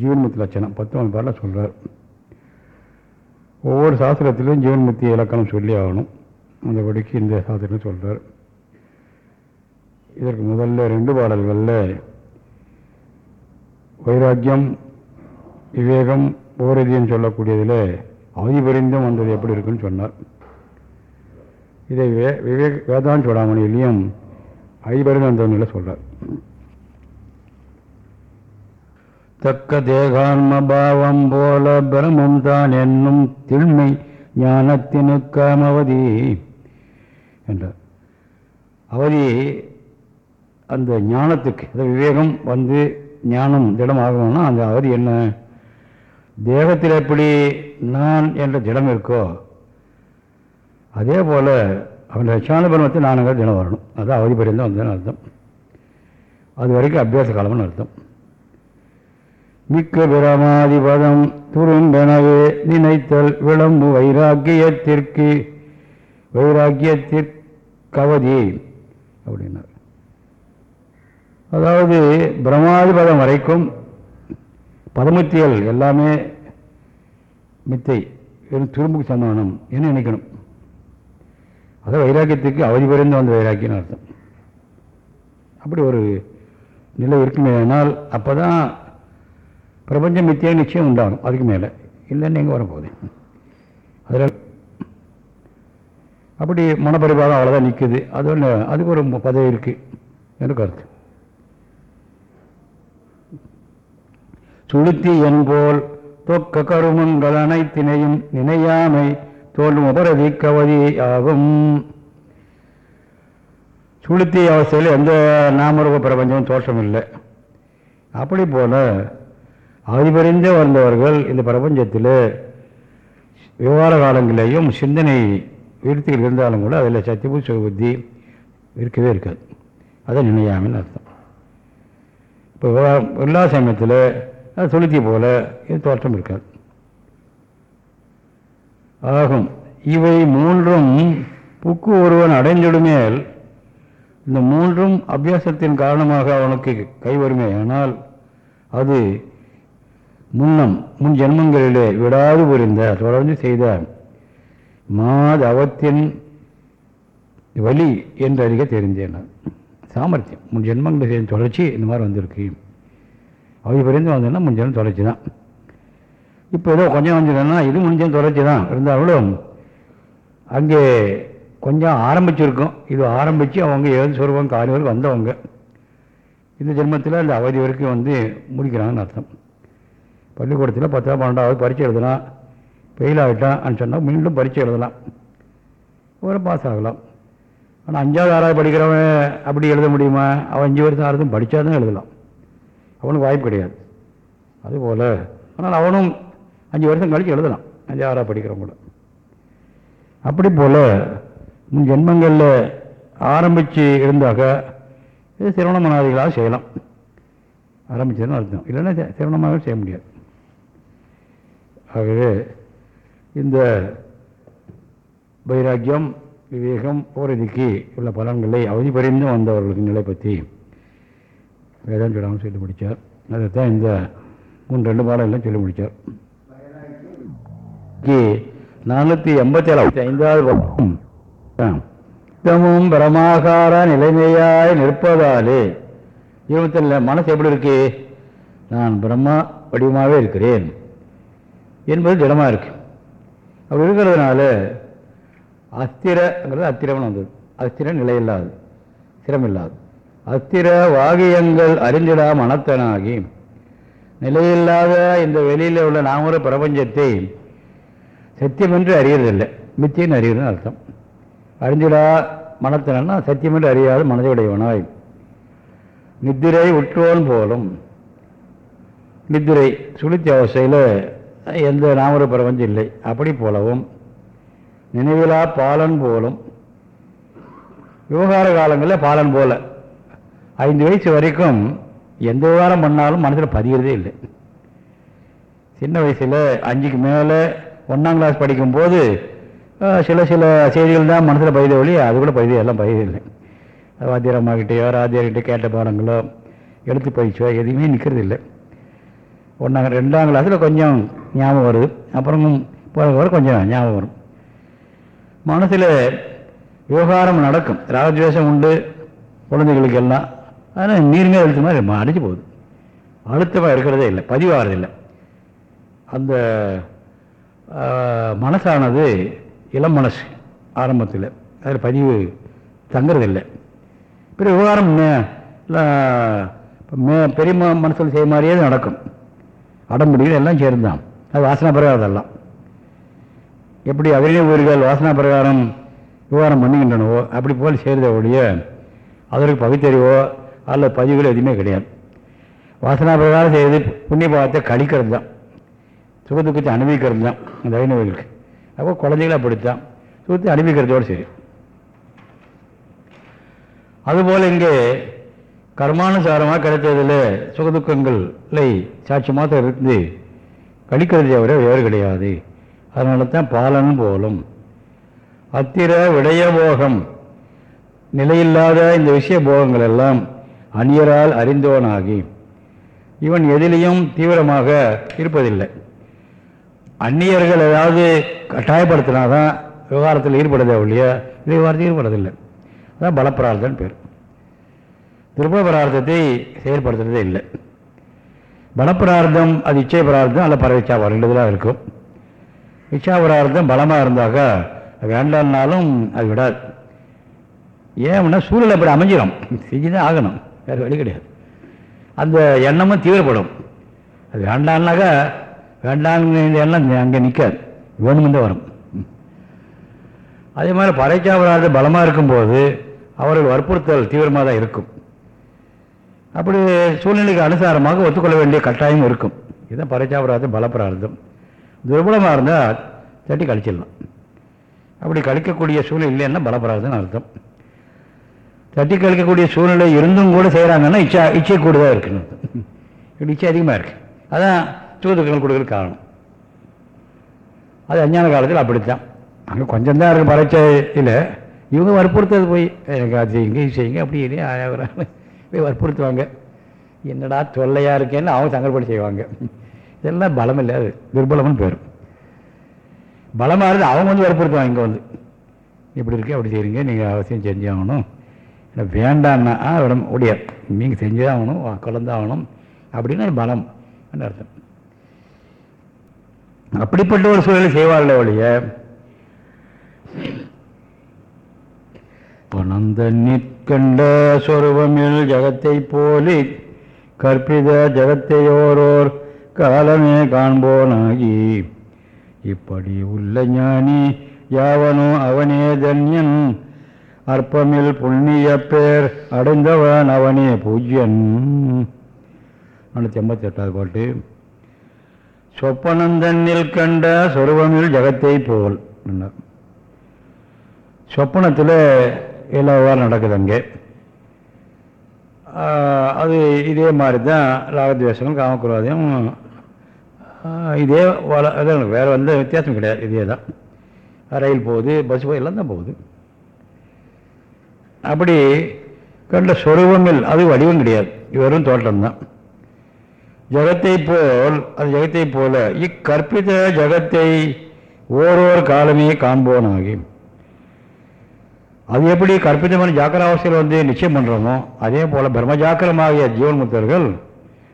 ஜீவன்முத்தி லட்சணம். பத்தொன்பது பாட்டில் சொல்கிறார் ஒவ்வொரு சாஸ்திரத்திலும் ஜீவன்முத்தி இலக்கணம் சொல்லி ஆகணும். அந்த படிக்கு இந்த சாஸ்திரம் சொல்கிறார் இதற்கு முதல்ல ரெண்டு பாடல்களில் வைராக்கியம் விவேகம் ஓரதின்னு சொல்லக்கூடியதில் அவதிபரிந்தும் வந்தது எப்படி இருக்குன்னு சொன்னார். இதை வே விவேக் வேதாந்த சூடாமணியிலையும் ஐபரிந்து வந்தவனில் சொல்கிறார் தக்க தேகான்மபாவம் போல பிரமம் தான் என்னும் திண்மை ஞானத்தினுக்காம் அவதி என்றார். அவதி அந்த ஞானத்துக்கு அந்த விவேகம் வந்து ஞானம் திடம் ஆகணும்னா அந்த அவதி என்ன? தேகத்தில் எப்படி நான் என்ற திடம் இருக்கோ அதே போல் அவன் லட்சான பிரமத்தை நானுங்கிற தினம் வரணும். அதுதான் அவதி பரிந்தம் வந்ததுன்னு அர்த்தம். அது வரைக்கும் அபியாச காலம்னு அர்த்தம். மிக்க பிரமாதிபதம் துரும்பெனவே நினைத்தல் விளம்பு வைராக்கியத்திற்கு வைராக்கியத்திற்கவதி அப்படின்னார். அதாவது பிரமாதிபதம் வரைக்கும் பதமுத்தியல் எல்லாமே மித்தை வெறும் துரும்புக்கு சமானம் என்ன நினைக்கணும். அதான் வைராக்கியத்துக்கு அவதி புரிந்து வந்த வைராக்கியன்னு அர்த்தம். அப்படி ஒரு நிலை இருக்குமே ஆனால் அப்போ தான் பிரபஞ்சம் மித்திய நிச்சயம் உண்டாகணும் அதுக்கு மேலே. இல்லைன்னு எங்கே வரப்போகுது? அதில் அப்படி மனப்பரிபாகம் அவ்வளோதான் நிற்குது அது ஒன்று அதுக்கு ஒரு பதவி இருக்குது எனக்கு கருத்து. சுளுத்தி என்போல் தொக்க கருமங்கள் அனைத்தினையும் நினையாமை தோன்றும் உபரதி கவதி ஆகும் சுளுத்தி அவஸ்தையில் எந்த நாமரூப பிரபஞ்சமும் தோற்றம் இல்லை அப்படி போல அதிபறிந்து வந்தவர்கள் இந்த பிரபஞ்சத்தில் விவகார காலங்களிலேயும் சிந்தனை விருத்திகள் இருந்தாலும் கூட அதில் சத்தியபு சுகபுத்தி இருக்கவே இருக்காது. அதை நினையாமல் அர்த்தம். இப்போ விவகாரம் எல்லா சமயத்தில் அது போல இது தோற்றம் இருக்காது. ஆகும். இவை மூன்றும் புக்கு ஒருவன் அடைஞ்சிடுமேல் இந்த மூன்றும் அபியாசத்தின் காரணமாக அவனுக்கு கைவருமே ஆனால் அது முன்னம் முன் ஜென்மங்களிலே விடாது புரிந்த தொடர்ந்து செய்த மாதவத்தின் வழி என்று அறிக தெரிந்தேன் நான். சாமர்த்தியம் முன் ஜென்மங்களை செய்த தொடர்ச்சி இந்த மாதிரி வந்திருக்கு. அவை புரிந்து வந்ததுன்னா முன் ஜென்மம் தொடர்ச்சி தான். இப்போ ஏதோ கொஞ்சம் வந்துருன்னா இது முடிஞ்சம் தொடர்ச்சி தான் இருந்தாலும் அங்கே கொஞ்சம் ஆரம்பிச்சிருக்கும். இது ஆரம்பித்து அவங்க ஏழு சொருவம் காலி வரைக்கும் வந்தவங்க. இந்த ஜென்மத்தில் அந்த அவதி வரைக்கும் வந்து முடிக்கிறாங்கன்னு அர்த்தம். பள்ளிக்கூடத்தில் பத்தாம் பன்னெண்டாவது பரீட்சை எழுதலாம் ஃபெயில் ஆகிட்டான் சொன்னால் மீண்டும் பரீட்சை எழுதலாம். ஒரு பாஸ் ஆகலாம். ஆனால் அஞ்சாவது ஆறாவது படிக்கிறவன் அப்படி எழுத முடியுமா? அவன் அஞ்சு வருஷம் ஆறுதும் படித்தா தான் எழுதலாம். அவனுக்கு வாய்ப்பு கிடையாது. அதுபோல் ஆனால் அவனும் அஞ்சு வருஷம் கழித்து எழுதலாம். அஞ்சு ஆறாவது படிக்கிறவங்க கூட. அப்படி போல் முன் ஜென்மங்களில் ஆரம்பித்து இருந்தாக்க இது சிரவண மனாதிகளாக செய்யலாம். ஆரம்பிச்சதுன்னு அர்த்தம். இல்லைன்னா சி- சிரவணமாக செய்ய முடியாது. ஆகவே இந்த வைராக்கியம் விவேகம் போரதிக்கு உள்ள பலன்களை அவதி பறிந்து வந்தவர்களுக்கு நிலை பற்றி வேதாந்த விடாமல் சொல்லி முடித்தார் அதைத்தான் இந்த மூணு ரெண்டு பாடம் எல்லாம் சொல்லி முடித்தார் நானூற்றி எண்பத்தி ஏழாவது ஐந்தாவது தமும் நித்தமும் பிரமாகார நிலைமையாய் நிற்பதாலே இருபத்தி மனசு எப்படி இருக்கு? நான் பிரம்மா வடிவமாகவே இருக்கிறேன். என்பது திடமாக இருக்கு. அப்படி இருக்கிறதுனால அஸ்திரங்கிறது அத்திரம்னு வந்தது. அஸ்திர நிலையில்லாது ஸ்திரமில்லாது அஸ்திர வாகியங்கள் அறிந்திடா மனத்தனாகி நிலையில்லாத இந்த வெளியில் உள்ள நாமூர பிரபஞ்சத்தை சத்தியம் என்று அறியறதில்லை. மித்தியன்னு அறியறதுன்னு அர்த்தம். அறிஞ்சிடா மனத்தினா அறியாது அறியாத மனதையுடையவனாய். நித்திரை உற்றோன் போலும் நித்திரை சுளுத்தி அவசையில் எந்த நாமர பிரபஞ்சம் இல்லை. அப்படி போலவும் நினைவிலா பாலன் போலும் விவகார காலங்களில் பாலன் போல. ஐந்து வயசு வரைக்கும் எந்த விவகாரம் பண்ணாலும் மனசில் பதிகிறதே இல்லை. சின்ன வயசில் அஞ்சுக்கு மேலே ஒன்றாம் கிளாஸ் படிக்கும்போது சில சில செய்திகள் தான் மனசில் பதித ஒளி அது கூட பதிவு எல்லாம் பதிதில்லை வாத்தியாரம்மாக்கிட்டேயோ ராத்தியார்கிட்ட கேட்ட பாடங்களோ எழுத்து பயிற்சியோ எதுவுமே நிற்கிறது இல்லை. ஒன்றாம் ரெண்டாம் கிளாஸில் கொஞ்சம் ஞாபகம் வருது. அப்புறம் போகிற வர கொஞ்சம் ஞாபகம் வரும். மனசில் விவகாரம் நடக்கும். ராகத்வேஷம் உண்டு குழந்தைகளுக்கு எல்லாம். ஆனால் நீர்மே எழுத்து மாதிரி அடிச்சு போகுது. அழுத்தமாக இருக்கிறதே இல்லை பதிவாகிறதில்லை அந்த மனசானது இளம் மனசு ஆரம்பத்தில். அதில் பதிவு தங்குறதில்லை பிற விவகாரம் மே- மே பெரிய மனசில் செய்ய மாதிரியே நடக்கும். அடம்பிடிகள் எல்லாம் சேர்ந்தான் அது வாசனா பிரகாரம் அதெல்லாம். எப்படி அகில ஊர்கள் வாசனா பிரகாரம் விவகாரம் பண்ணுகின்றனவோ அப்படி போல் செய்கிறத ஒழிய அதற்கு பகுத்தறிவோ அல்ல பதிவுகள் எதுவுமே கிடையாது. வாசனா பிரகாரம் செய்வது புண்ணிய பாவத்தை கழிக்கிறது தான். சுக துக்கத்தை அனுபவிக்கிறது தான் அந்த வைணவர்களுக்கு அப்போ குழந்தைகளை அப்படித்தான். சுகத்தை அனுபவிக்கிறதோடு சரி. அதுபோல் இங்கே கர்மானுசாரமாக கிடைத்ததில் சுகதுக்கங்களை சாட்சியமாக இருந்து கழிக்கிறது தவிர வேறு கிடையாது. அதனால தான் பாலன் போலும். அத்திர விடய போகம். நிலையில்லாத இந்த விஷய போகங்கள் எல்லாம் அந்நியரால் அறிந்தவனாகி இவன் எதிலையும் தீவிரமாக இருப்பதில்லை. அந்நியர்கள் ஏதாவது கட்டாயப்படுத்தினாதான் விவகாரத்தில் ஈடுபடுதே ஒழிய இது விவகாரத்தில் ஈடுபடுறதில்லை அதான் பலப்பிரார்த்தன் பேர். திருப்ப பிரார்த்தத்தை செயல்படுத்துறதே இல்லை. பலப்பிரார்த்தம் அது இச்சை பிரார்த்தம் அல்ல பரவிச்சா ரெண்டுதலாக இருக்கும். இச்சா பிரார்த்தம் பலமாக இருந்தாக்கா வேண்டாம்னாலும் அது விடாது. ஏன்னா சூழல் அப்படி அமைஞ்சிடும் செஞ்சு தான் ஆகணும். வேறு வழி கிடையாது. அந்த எண்ணமும் தீவிரப்படும். அது வேண்டாம்னாக்கா வேண்டாங்கிற இந்த எண்ணம் அங்கே நிற்காது வேணுமென்று வரும். அதே மாதிரி பறைச்சாவராது பலமாக இருக்கும்போது அவர்கள் வற்புறுத்தல் தீவிரமாக தான் இருக்கும். அப்படி சூழ்நிலைக்கு அனுசாரமாக ஒத்துக்கொள்ள வேண்டிய கட்டாயம் இருக்கும். இதுதான் பறைச்சாவராது பலப்பிரார்த்தம் துர்பலமாக இருந்தால் தட்டி கழிச்சிடலாம். அப்படி கழிக்கக்கூடிய சூழ்நிலை இல்லைன்னா பலப்பிரார்த்தம்னு அர்த்தம். தட்டி கழிக்கக்கூடிய சூழ்நிலை இருந்தும் கூட செய்கிறாங்கன்னா இச்சா இச்சை கூடுதாக இருக்குன்னு இப்படி இச்சை அதிகமாக இருக்குது அதான் சுகதுக்கங்கள் கொடுக்குற காரணம். அது அஞ்ஞான காலத்தில் அப்படித்தான். அங்கே கொஞ்சம் தான் இருக்குது பறைச்சையில் இவங்க வற்புறுத்தது போய் எனக்கு அது செய்யுங்க இது செய்யுங்க அப்படி இல்லையே ஆகிறாங்க போய் வற்புறுத்துவாங்க என்னடா தொல்லையாக இருக்கேன்னு அவங்க சங்கல்படி செய்வாங்க. இதெல்லாம் பலம் இல்லை அது துர்பலம்னு பேர் பலமாக இருந்து அவங்க வந்து வற்புறுத்துவாங்க இங்கே வந்து. இப்படி இருக்கு அப்படி செய்யுங்க நீங்கள் அவசியம் செஞ்சாகணும் இல்லை வேண்டான்னா விடம் முடியாது நீங்கள் செஞ்சே ஆகணும் குழந்தாகணும் அப்படின்னா பலம் அர்த்தம். அப்படிப்பட்ட ஒரு சூழலை செய்வார்களே ஒழிய பணந்த கண்ட சொருபமில் ஜகத்தை போலி கற்பித ஜகத்தையோரோர் காலமே காண்போனாகி. இப்படி உள்ள ஞானி யாவனோ அவனே தன்யன். அற்பமில் புண்ணிய பேர் அடைந்தவன் அவனே பூஜ்யன். நானூற்றி எண்பத்தி எட்டாவது பாட்டு. சொப்பனந்தன்னில் கண்ட சொருபமில் ஜகத்தை போல். சொப்பனத்தில் எல்லா விவகாரம் நடக்குது அங்கே. அது இதே மாதிரி தான் ராகத்வேஷங்கள் காமக்குருவாதையும் இதே வள அதான் வேறு வந்து வித்தியாசம் கிடையாது இதே தான் ரயில் போகுது பஸ் போய் எல்லாம் தான் போகுது. அப்படி கண்ட சொருவமில் அது வடிவம் கிடையாது வெறும் தோட்டம்தான் ஜகத்தை போல் அது ஜகத்தை போல இக்கற்பித ஜகத்தை ஓரோர் காலமே காண்போனாகி அது எப்படி கற்பிதமான ஜாக்கிராவஸ்தையில் வந்து நிச்சயம் பண்ணுறோமோ அதே போல் பிரம்மஜாக்கிரமாகிய ஜீவன் முத்தர்கள்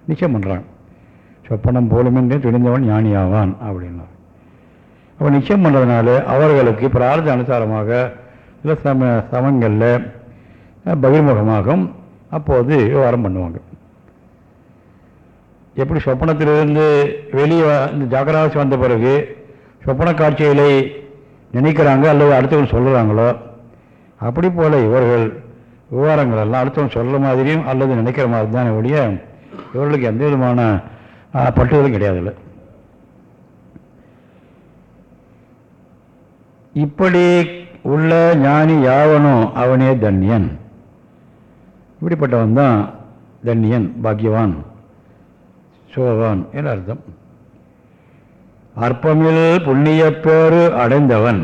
நிச்சயம் பண்ணுறாங்க சொப்பனம் போலுமென்றே துணிந்தவன் ஞானியாவான் அப்படின்னா அப்போ நிச்சயம் பண்ணுறதுனால அவர்களுக்கு பிரார்த்த அனுசாரமாக சில சம சமங்களில் பகிர்முகமாகும் அப்போது விவகாரம் பண்ணுவாங்க. எப்படி சொப்பனத்திலிருந்து வெளியே இந்த ஜாக்கிராவாசி வந்த பிறகு சொப்பன காட்சிகளை நினைக்கிறாங்க அல்லது அடுத்தவங்க சொல்கிறாங்களோ அப்படி போல் இவர்கள் விவகாரங்கள் எல்லாம் அடுத்தவங்க சொல்கிற மாதிரியும் அல்லது நினைக்கிற மாதிரி தான் ஒழிய இவர்களுக்கு எந்த விதமான பட்டுதலும் கிடையாதுல்ல. இப்படி உள்ள ஞானி யாவனோ அவனே தன்யன் இப்படிப்பட்டவன் தான் தன்யன் பாக்கியவான் சுகவான் என்று அர்த்தம். அற்பமில் புண்ணியப்பேறு அடைந்தவன்.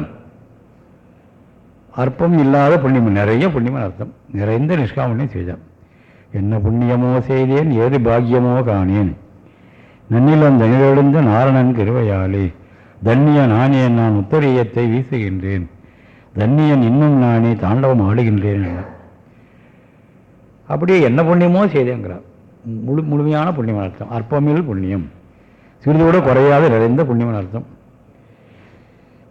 அற்பம் இல்லாத புண்ணியம். நிறைய புண்ணியம் அர்த்தம். நிறைந்த நிஷ்காமணியம் செய்தான். என்ன புண்ணியமோ செய்தேன் ஏது பாக்கியமோ காணேன். நன்னிலம் தனிலெழுந்த நாரணன் கிருவையாளே தன்னிய நானே நான் உத்தரியத்தை வீசுகின்றேன். தன்னியன் இன்னும் நானே தாண்டவம் ஆடுகின்றேன் அப்படியே என்ன புண்ணியமோ செய்தேங்கிறார். முழு முழுமையான புண்ணியம் அர்த்தம். அற்பமில் புண்ணியம். சிறிதோடு குறையாத நிறைந்த புண்ணியம் அர்த்தம்.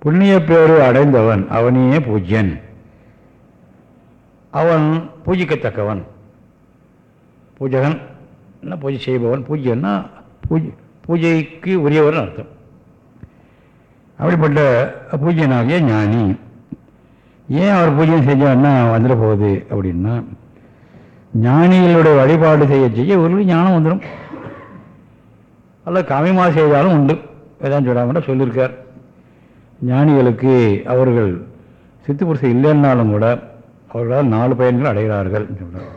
புண்ணிய பேரு அடைந்தவன் அவனையே பூஜ்யன். அவன் பூஜிக்கத்தக்கவன். பூஜகன் என்ன பூஜை செய்பவன்? பூஜ்யன்னா பூஜை பூஜைக்கு உரியவன் அர்த்தம். அப்படிப்பட்ட பூஜ்யனாகிய ஞானி. ஏன் அவர் பூஜை செஞ்சார்னா வந்துட போகுது அப்படின்னா ஞானிகளுடைய வழிபாடு செய்ய செய்ய இவர்களுக்கு ஞானம் வந்துடும். அல்ல கவிமா செய்தாலும் உண்டு. வேதாந்த விடாம சொல்லியிருக்கார் ஞானிகளுக்கு அவர்கள் சித்து புருஷன் இல்லைன்னாலும் கூட அவர்களால் நாலு பயன்கள் அடைகிறார்கள் சொல்கிறார்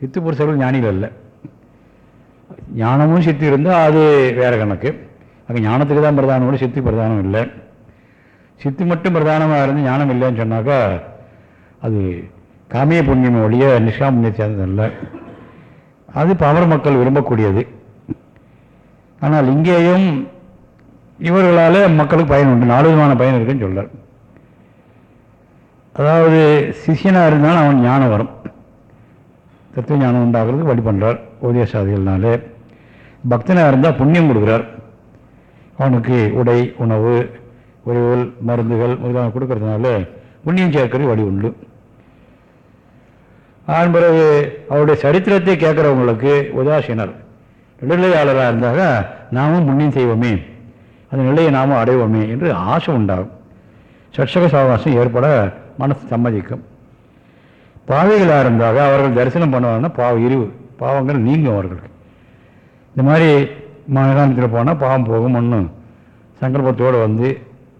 சித்து புருஷர்கள் ஞானிகள் இல்லை ஞானமும் சித்தி இருந்தால் அது வேறு கணக்கு. அங்கே ஞானத்துக்கு தான் பிரதானம் கூட சித்தி பிரதானம் இல்லை. சித்து மட்டும் பிரதானமாக இருந்து ஞானம் இல்லைன்னு சொன்னாக்கா அது காமிய புண்ணியம் ஒழிய நிஷ்காமுண்ணிய சேர்ந்ததில்லை அது பவர் மக்கள் விரும்பக்கூடியது. ஆனால் இங்கேயும் இவர்களால் மக்களுக்கு பயன் உண்டு. நாலு விதமான பயன் இருக்குன்னு சொல்கிறார் அதாவது சிஷியனாக இருந்தாலும் அவன் ஞானம் வரும். தத்துவ ஞானம் உண்டாகிறதுக்கு வழி பண்ணுறார் உதயசாதிகள்னாலே பக்தனாக இருந்தால் புண்ணியம் கொடுக்குறார். அவனுக்கு உடை உணவு உறவுகள் மருந்துகள் முதலாக கொடுக்கறதுனால புண்ணியம் சேர்க்கறது வழி உண்டு. அதன் பிறகு அவருடைய சரித்திரத்தை கேட்குறவங்களுக்கு உதாசீனர். நடுநிலையாளராக இருந்தாக நாமும் புண்ணியம் செய்வோமே. அந்த நிலையை நாமும் அடைவோமே என்று ஆசை உண்டாகும். சட்சக சாவாசம் ஏற்பட மனசு சம்மதிக்கும். பாவிகளாக இருந்தாக அவர்கள் தரிசனம் பண்ணுவாங்கன்னா பாவ இருவு பாவங்கள் நீங்கும் அவர்களுக்கு. இந்த மாதிரி மகாணத்தில் போனால் பாவம் போகும் ஒன்றும் சங்கல்பத்தோடு வந்து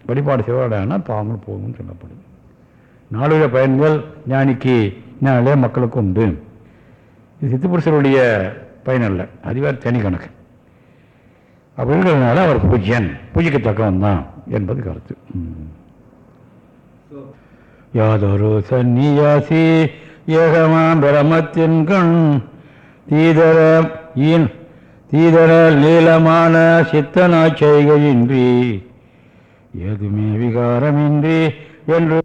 வழிபாடு செய்வாடானா பாவங்கள் போகும்னு சொல்லப்படும். நாலுவித பயன்கள் ஞானிக்கு ஞானிலே மக்களுக்கு உண்டு. இது சித்துப்புருஷருடைய பயன் அல்ல. அது வேறு தனி கணக்கு. அப்படி இருக்கிறதுனால அவர் பூஜ்யன் பூஜைக்கத்தக்கவன் தான் என்பது கருத்து. யாதொரு சந்நியாசி ஏகமாம் பிரமத்தின் கண் தீதர ஈன் தீதர நீளமான சித்தனாச் செய்கையின்றி ஏதுமே விகாரமின்றி என்று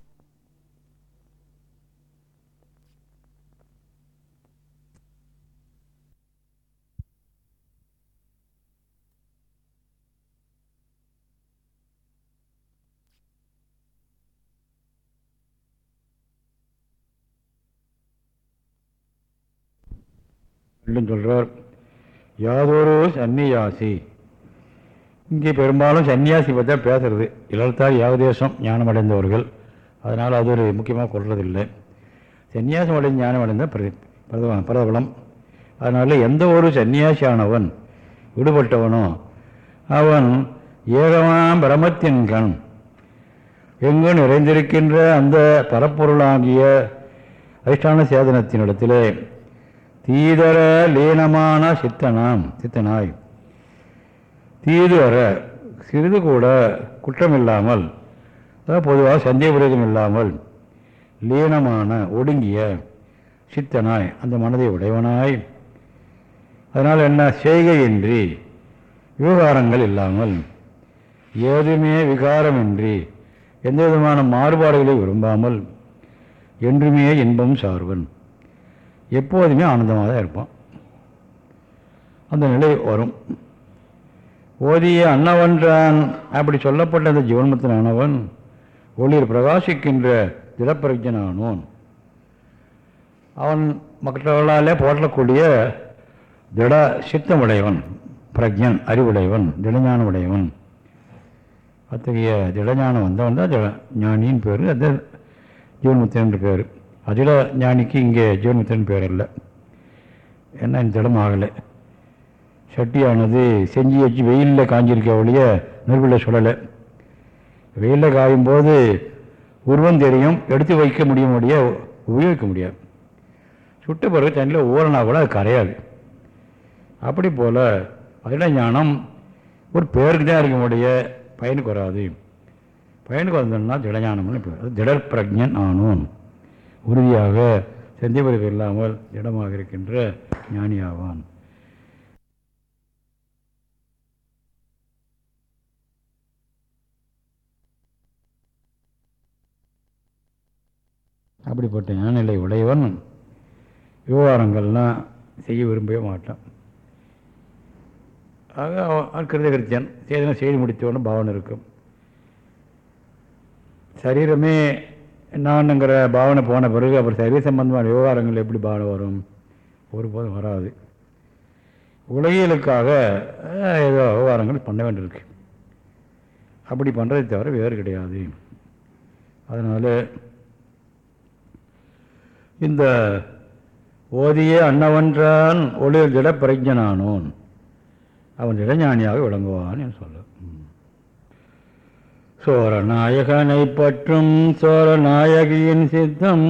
மீண்டும் சொல்கிறார் யாதொரு சன்னியாசி இங்கே பெரும்பாலும் சன்னியாசி பற்றி தான் பேசுறது. இளத்தார் யாவதேசம் ஞானம் அடைந்தவர்கள் அதனால் அது ஒரு முக்கியமாக கொள்றதில்லை. சன்னியாசம் அடைந்த ஞானம் அடைந்த பிரதி பிரதம பிரபலம். அதனால் எந்த ஒரு சன்னியாசியானவன் விடுபட்டவனோ அவன் ஏகமாம் பிரமத்தின் கண். எங்கு நிறைந்திருக்கின்ற அந்த பரப்பொருளாகிய அதிஷ்டான சேதனத்தினிடத்திலே தீதர லீனமான சித்தனாம் சித்தனாய். தீதுவர சிறிது கூட குற்றமில்லாமல் அதாவது பொதுவாக சந்தேகபுரீதம் இல்லாமல் லீனமான ஒடுங்கிய சித்தனாய் அந்த மனதை உடையவனாய். அதனால் என்ன? செய்கையின்றி விவகாரங்கள் இல்லாமல் ஏதுமே விகாரமின்றி எந்த விதமான மாறுபாடுகளை விரும்பாமல் என்றுமே இன்பம் சார்வன். எப்போதுமே ஆனந்தமாக தான் இருப்பான். அந்த நிலை வரும். ஓதிய அன்னவன்றான் அப்படி சொல்லப்பட்ட அந்த ஜீவன்மத்தினானவன் ஒளிர் பிரகாசிக்கின்ற திடப்பிரஜனானோன் அவன் மற்றவர்களாலே போற்றக்கூடிய திட சித்தமுடையவன் பிரஜன் அறிவுடையவன் திடஞானமுடையவன். அத்தகைய திடஞானம் வந்தவன் தான் திட ஞானியின் பேர் அது ஜீவன்முத்தன் பேர். அதில் ஞானிக்கு இங்கே ஜீவன்முத்தன் பேர் இல்லை ஏன்னா இந்த இடம் ஆகலை. சட்டியானது செஞ்சு வச்சு வெயிலில் காஞ்சிருக்க ஒழிய நெருப்பில் சுழலை. வெயிலில் காயும்போது உருவம் தெரியும் எடுத்து வைக்க முடியும் ஒழிய உபயோகிக்க முடியாது. சுட்ட பிறகு தண்ணியில் ஊறனா கூட அது கரையாது. அப்படி போல் அதில் ஞானம் ஒரு பேருக்கு தான் இருக்க முடிய பயனுக்கு வராது. பயனுக்கு வந்தோம்னா திடஞானம்னு பேர். அது திடர் பிரஜன் ஆனோம் உறுதியாக செந்திபரிவு இல்லாமல் இடமாக இருக்கின்ற ஞானியாவான். அப்படிப்பட்ட ஞானநிலை உடையவன் விவகாரங்கள்லாம் செய்ய விரும்பவே மாட்டான். ஆக அவன் கிருதகிருத்தியன். சேதனை செய்து முடித்தவனும் பாவனை இருக்கும். சரீரமே நானுங்கிற பாவனை போன பிறகு அப்புறம் சரீர சம்பந்தமான விவகாரங்கள் எப்படி பாவனை வரும்? ஒருபோதும் வராது. உலகியலுக்காக ஏதோ விவகாரங்கள் பண்ண வேண்டியிருக்கு. அப்படி பண்ணுறதை தவிர வேறு கிடையாது. அதனால் இந்த ஓதிய அன்னவன்றான் ஒளியில் திட பிரஜனானோன் அவன் திடஞானியாக விளங்குவான் என்று சொல்ல. சோரநாயகனை பற்றும் சோரநாயகியின் சித்தம்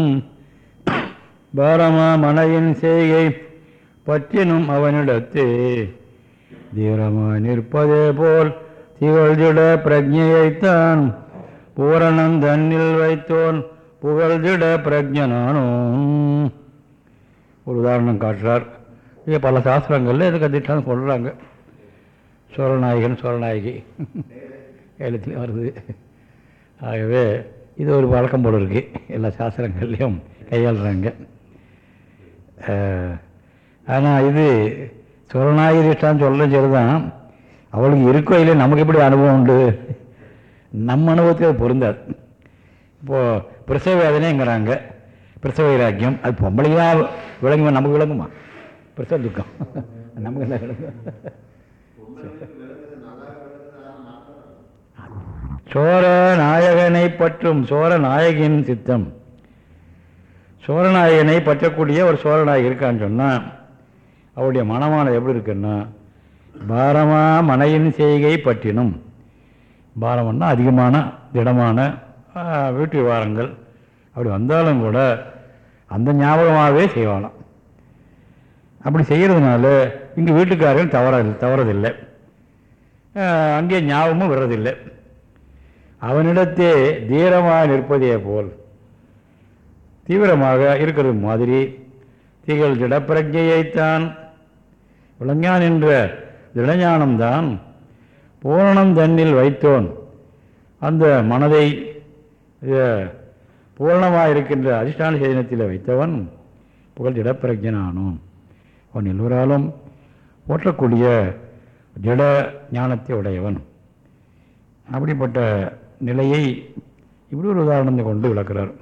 பாரமா மனையின் செய்கை பற்றினும் அவனிடத்தே தீரமாய் நிற்பதே போல் திகழ்திட பிரஜையைத்தான் பூரணம் தன்னில் வைத்தோன் புகழ்திட பிரஜனானோன். ஒரு உதாரணம் காட்டுறார். இது பல சாஸ்திரங்களில் இது கற்றுட்டான்னு சொல்கிறாங்க சோழநாயகன் சோழநாயகி எழுத்துலேயும் வருது. ஆகவே இது ஒரு வழக்கம் போல் இருக்குது எல்லா சாஸ்திரங்கள்லையும் கையாளுறாங்க. ஆனால் இது சோழநாயகி சொல்லணும் சொல்கிறேன் சரிதான். அவளுக்கு இருக்கோ இல்லை நமக்கு எப்படி அனுபவம் உண்டு? நம்ம அனுபவத்துக்கு அது பொருந்தாது. இப்போது பிரசவ வேதனைங்கிறாங்க. பிரசவ வைராக்கியம் அது பொம்பளையாக விளங்குமா? நமக்கு விளங்குமா? பிரசவ துக்கம். நமக்கு என்ன விளங்கும்? சோர நாயகனை பற்றும் சோரநாயகின் சித்தம். சோரநாயகனை பற்றக்கூடிய ஒரு சோரநாயகி இருக்கான்னு சொன்னால் அவருடைய மனமானது எப்படி இருக்குன்னா பாரமா மனையின் செய்கை பற்றினும் பாரம்னா அதிகமான திடமான வீட்டு விவகாரங்கள். அப்படி வந்தாலும் கூட அந்த ஞாபகமாகவே செய்வானாம் அப்படி செய்கிறதுனால இங்கே வீட்டுக்காரர்கள் தவற தவறதில்லை. அங்கே ஞாபகமும் வர்றதில்லை. அவனிடத்தே தீரமாக நிற்பதே போல். தீவிரமாக இருக்கிறது மாதிரி. திகழ் திடப்பிரஜையைத்தான். விளங்கான் என்ற திடஞானம்தான் பூரணம் தன்னில் வைத்தோன். அந்த மனதை பூரணமாக இருக்கின்ற அதிஷ்டான சேதனத்தில் வைத்தவன் புகழ் திடப்பிரஜனானோன் அவன் எல்லோராலும் போற்றக்கூடிய திட ஞானத்தை உடையவன். அப்படிப்பட்ட நிலையை இப்படி ஒரு உதாரணத்தை கொண்டு விளக்கிறார்.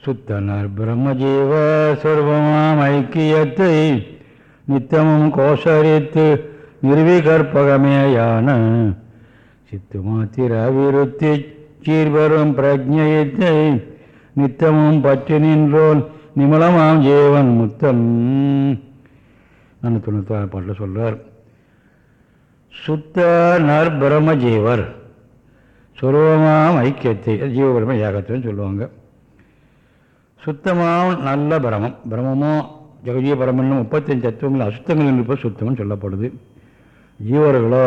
சுத்தனர் பிரம்மஜீவ சொர்வமாம் ஐக்கியத்தை நித்தமும் கோஷரித்து நிர்விகற்பகமேயான சித்து மாத்திர அபிருத்தி சீர்வரும் பிரஜையத்தை நித்தமும் பற்றி நின்றோன் நிமலமாம் ஜீவன் முத்தன். நான் தொண்ணூத்தாறு பாட்டில் சொல்கிறார் சுத்த நர் பிரம்ம ஜீவர் சுரூபமாம் ஐக்கியத்தை ஜீவபிரம ஏகத்துன்னு சொல்லுவாங்க. சுத்தமாம் நல்ல பிரமம். பிரமமோ ஜெகஜீவ பிரமன்னு முப்பத்தஞ்சு தத்துவங்கள் அசுத்தங்கள் இருப்பது சுத்தம்னு சொல்லப்படுது. ஜீவர்களோ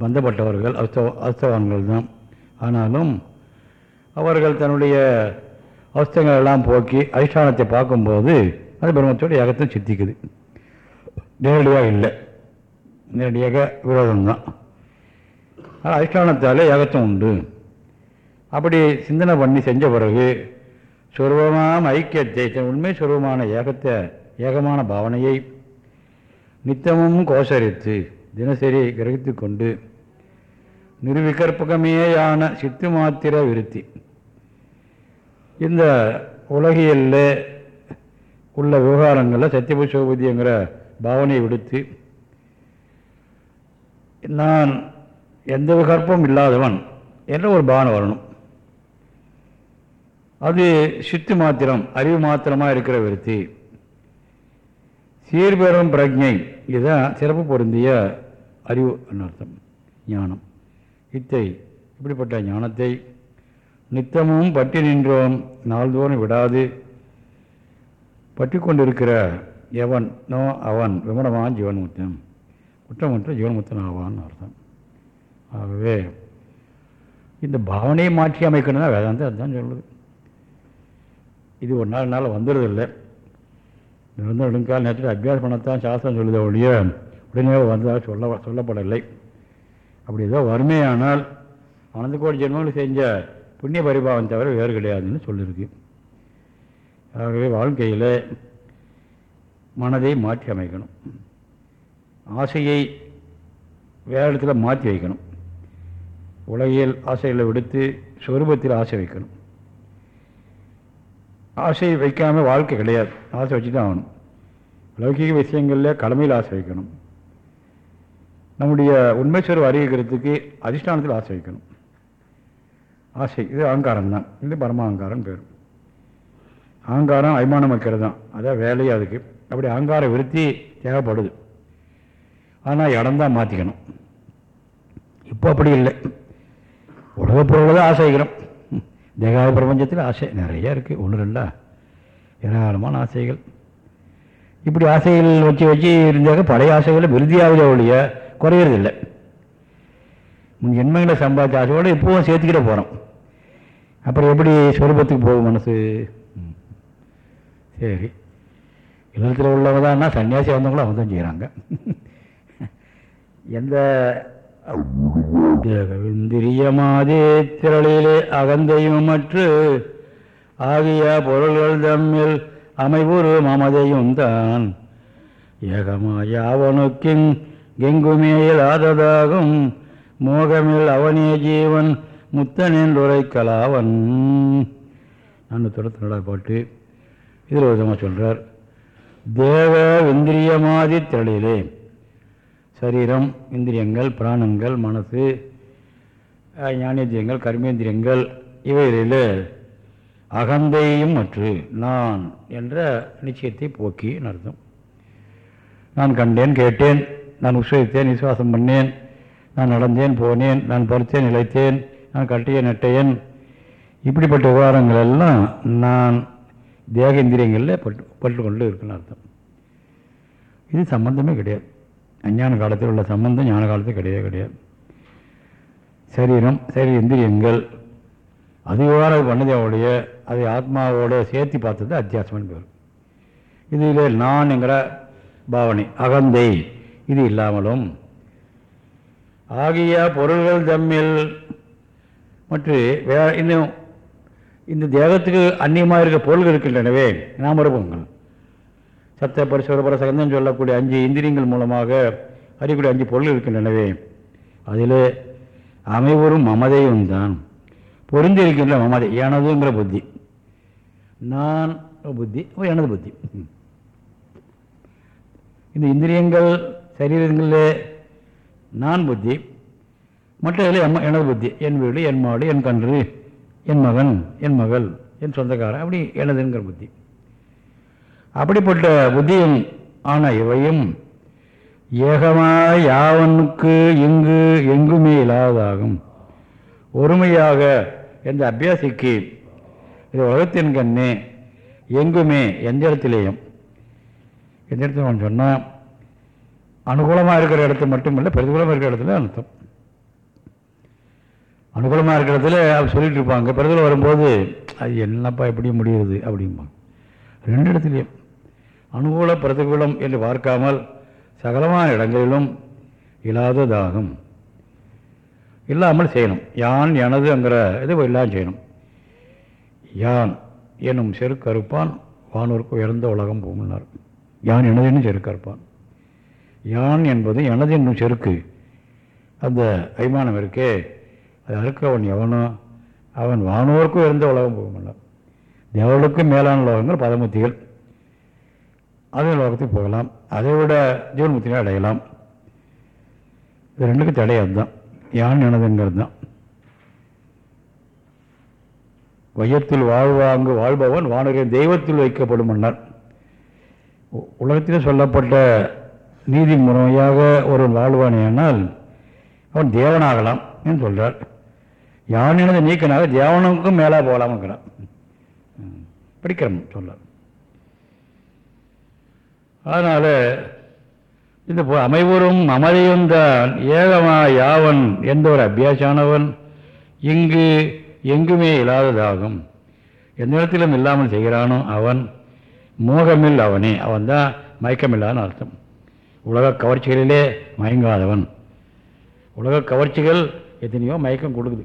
பந்தப்பட்டவர்கள் அஸ்தவ அஸ்தவான்கள் தான் ஆனாலும் அவர்கள் தன்னுடைய அவஸ்தங்கள் எல்லாம் போக்கி அதிஷ்டானத்தை பார்க்கும்போது அது பிரம்மத்தோடு ஏகத்தை சித்திக்குது. நேரடியாக இல்லை. நேரடியாக விரோதம்தான். ஆனால் அதிஷ்டானத்தால் ஏகத்தம் உண்டு. அப்படி சிந்தனை பண்ணி செஞ்ச பிறகு சொருவமான ஐக்கியத்தை உண்மை சொருவமான ஏகத்தை ஏகமான பாவனையை நித்தமும் கோசரித்து தினசரி கிரகித்து கொண்டு நிர்விகற்பகமேயான சித்து மாத்திர விருத்தி. இந்த உலகியலில் உள்ள விவகாரங்களில் சத்தியபுஷோபதிங்கிற பாவனையை விடுத்து நான் எந்த விகற்பமும் இல்லாதவன் என்ற ஒரு பாவனை வரணும். அது சித்து மாத்திரம் அறிவு மாத்திரமாக இருக்கிற விருத்தி. சீர்பெறும் பிரஜை இதுதான் சிறப்பு பொருந்திய அறிவு அர்த்தம். ஞானம். இத்தை இப்படிப்பட்ட ஞானத்தை நித்தமும் பற்றி நின்றோம் நாள்தோறும் விடாது. பற்றி கொண்டிருக்கிற எவன் நோ அவன் ஜிவன் முத்தம் குற்றமற்ற ஜீவன்முத்தன் ஆவான்னு அர்த்தம். ஆகவே இந்த பாவனையை மாற்றி அமைக்கணும்னா வேதாந்தம் அதுதான் சொல்லுது. இது ஒரு நாள் நாள் வந்துடுறதில்லை. நிரந்தர நெடுங்கால் நேரத்தில் அபியாசம் பண்ணத்தான் சாஸ்திரம் சொல்லுத ஒழிய உடனே வந்ததாக சொல்ல சொல்லப்படலை. அப்படி ஏதோ வறுமையானால் அனந்த கோடி ஜென்மங்கள் செஞ்ச புண்ணிய பரிபாவம் தவிர வேறு கிடையாதுன்னு சொல்லியிருக்கு ஆகவே வாழ்க்கையில் மனதை மாற்றி அமைக்கணும். ஆசையை வேறு இடத்துல மாற்றி வைக்கணும். உலகியல் ஆசைகளை விடுத்து சொரூபத்தில் ஆசை வைக்கணும். ஆசை வைக்காமல் வாழ்க்கை கிடையாது. ஆசை வச்சு தான் ஆகணும். லௌகிக விஷயங்களில் கடமையில் ஆசை வைக்கணும். நம்முடைய உண்மைஸ்வரம் அறிவிக்கிறதுக்கு அதிஷ்டானத்தில் ஆசை வைக்கணும். ஆசை இது அகங்காரம் தான். இது பரமாகங்காரம் பேர். அகங்காரம் அபிமானம் வைக்கிறது தான் அதான் வேலையாக அதுக்கு. அப்படி அகங்கார விருத்தி தேவைப்படுது. ஆனால் இடம் தான் மாற்றிக்கணும் இப்போ அப்படி இல்லை. உலக பொருளை தான் ஆசைக்கிறோம் தேகாத பிரபஞ்சத்தில் ஆசை நிறைய இருக்குது ஒன்று ரெண்டா. ஏராளமான ஆசைகள். இப்படி ஆசைகள் வச்சு வச்சு இருந்தாக்க பழைய ஆசைகளை விருதியாவதே ஒழிய குறையிறதில்லை முன் ஜென்மங்களை சம்பாதிச்ச ஆசையோடு இப்போவும் சேர்த்துக்கிட்டே போகிறோம் அப்புறம் எப்படி சொரூபத்துக்கு போகும் மனசு? சரி. இல்லத்தில் உள்ளவங்க தான்னா சன்னியாசி வந்தவங்களும் அவங்க தான் செய்கிறாங்க எந்த இந்திரியமாதே திரளிலே அகந்தையும் மற்று ஆகிய பொருள்கள் தம்மில் அமைவுறு மமதையும் தான். ஏகமாயாவனுக்கிங் கெங்குமேயில் ஆததாகும் மோகமில் அவனே ஜீவன் முத்தனின் உரைக்கலாவன் நான் துரத்தினடா பாட்டு இதில் ஒரு விதமாக சொல்கிறார் தேவ இந்திரியமாதி திரளிலே சரீரம் இந்திரியங்கள் பிராணங்கள் மனசு ஞானேந்திரியங்கள் கர்மேந்திரியங்கள் இவைகளில் அகந்தையும் மற்று நான் என்ற நிச்சயத்தை போக்கி அர்த்தம் நான் கண்டேன் கேட்டேன் நான் உஷரித்தேன் விசுவாசம் பண்ணேன் நான் நடந்தேன் போனேன் நான் பறித்தேன் இழைத்தேன் நான் கட்டிய நெட்டையன். இப்படிப்பட்ட விவகாரங்கள் எல்லாம் நான் தேக இந்திரியங்களில் பட்டு பட்டு கொண்டு இருக்குன்னு அர்த்தம். இது சம்பந்தமே கிடையாது. அஞ்ஞான காலத்தில் உள்ள சம்பந்தம் ஞான காலத்தில் கிடையவே கிடையாது. சரீரம் சரி இந்திரியங்கள் அது விவகாரம் அதை ஆத்மாவோட சேர்த்து பார்த்தது அத்தியாசம்னு பேர். இதில் நான் என்கிற பாவனை அகந்தை இது இல்லாமலும் ஆகிய பொருள்கள் தம்மில் மற்றும் வே இன்னும் இந்த தேகத்துக்கு அந்நியமாக இருக்க பொருள்கள் இருக்கின்றனவே நாமரூபங்கள் சத்த பரிசுரபர சகந்தம் சொல்லக்கூடிய அஞ்சு இந்திரியங்கள் மூலமாக அறியக்கூடிய அஞ்சு பொருள் இருக்கின்றனவே. அதில் அமைவரும் மமதையும் தான். பொருந்தி இருக்கின்ற மமதை எனதுங்கிற புத்தி. நான் புத்தி ஓ, எனது புத்தி. இந்த இந்திரியங்கள் சரீரங்களில் நான் புத்தி மற்ற இதில் எனது புத்தி என் வீடு என் மாடு என் கன்று என் மகன் என் மகள் என் சொந்தக்காரன் அப்படி எனதுங்கிற புத்தி. அப்படிப்பட்ட புத்தியும் ஆன இவையும் ஏகமாய் யாவனுக்கு இங்கு எங்குமே இல்லாததாகும் ஒருமையாக எந்த அபியாசிக்கு இது உலகத்தின் கண்ணே எங்குமே எந்த இடத்திலேயும். எந்த இடத்துல சொன்னால் அனுகூலமாக இருக்கிற இடத்துல மட்டுமில்லை பிரதிகூலமாக இருக்கிற இடத்துல அர்த்தம். அனுகூலமாக இருக்கிற இடத்துல அவர் சொல்லிட்டு இருப்பாங்க பிரதிகூலம் வரும்போது அது என்னப்பா எப்படி முடியுது அப்படிம்பாங்க. ரெண்டு இடத்துலையும். அனுகூல பிரதிகூலம் என்று பார்க்காமல் சகலமான இடங்களிலும் இல்லாததாகும் இல்லாமல் செய்யணும். யான் எனதுங்கிற இது எல்லாம் செய்யணும். யான் என்னும் செருக்கறுப்பான் வானூருக்கு உயர்ந்த உலகம் போகும்னார் யான் எனது என்னும் செருக்கறுப்பான். யான் என்பது எனது என்னும் செருக்கு. அந்த அபிமானம் இருக்கே. அது அறுக்கவன் எவனோ அவன் வானோருக்கும் உயர்ந்த உலகம் போகும்னார் தேவர்களுக்கும் மேலான உலகங்கள் பதமுத்திகள். அதே லோகத்துக்கு போகலாம். அதை விட ஜீவன்முத்தினை அடையலாம். இது ரெண்டுக்கும் தடை அதுதான் யான் எனதுங்கிறது தான் வையத்தில் வாழ்வாங்கு வாழ்பவன் வானரின் தெய்வத்தில் வைக்கப்படும் மன்னர் உலகத்திலே உலகத்தில் சொல்லப்பட்ட நீதி முறையாக ஒருவன் வாழ்வானேனால் அவன் தேவனாகலாம் என்று சொல்கிறார் யான் எனது நீக்கனாக தேவனுக்கும் மேலே போகலாம்ங்கிறான். ம். படிக்கிறோம் சொல்றார் அதனால் இந்த அமைவரும் அமதையும் தான் ஏகமா யாவன் எந்த ஒரு அபியாசானவன் இங்கு எங்குமே இல்லாததாகும். எந்த இடத்திலும் இல்லாமல் செய்கிறானோ அவன் மோகமில் அவனே. அவன் தான் மயக்கமில்லான்னு அர்த்தம். உலக கவர்ச்சிகளிலே மயங்காதவன். உலக கவர்ச்சிகள் எத்தனையோ மயக்கம் கொடுக்குது.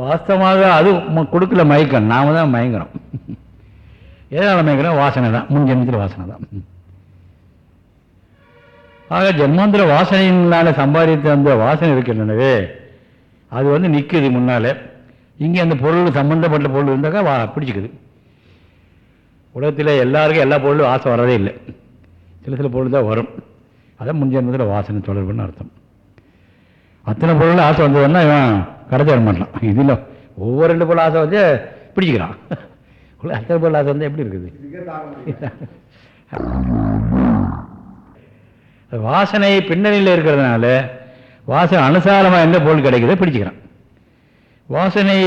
வாஸ்தவமாக அது கொடுக்கல மயக்கம். நாம் தான் மயங்குறோம். எதனால் மயங்குறோம் வாசனை தான் முன் ஜென்மத்தில் வாசனை தான். ஆக ஜென்மாந்திர வாசனையினால் சம்பாதித்த அந்த வாசனை இருக்கின்றனவே அது வந்து நிற்குது முன்னாலே. இங்கே அந்த பொருள் சம்மந்தப்பட்ட பொருள் இருந்தாக்கா வா பிடிச்சிக்குது. உலகத்தில் எல்லாருக்கும் எல்லா பொருளும் ஆசை வரதே இல்லை. சில சில பொருள் தான் வரும். அதான் முன்ஜென்மத்தில் வாசனை தொடர்புன்னு அர்த்தம். அத்தனை பொருள் ஆசை வந்ததுன்னா இவன் கடைச்சி வர மாட்டான். இதில் ஒவ்வொரு ரெண்டு பொருள் ஆசை வந்து பிடிச்சிக்கிறான். அத்தனை பொருள் ஆசை வந்து எப்படி இருக்குது? வாசனை பின்னணியில் இருக்கிறதுனால வாசனை அனுசாரமாக எந்த பொருள் கிடைக்குதோ பிடிச்சிக்கிறான். வாசனை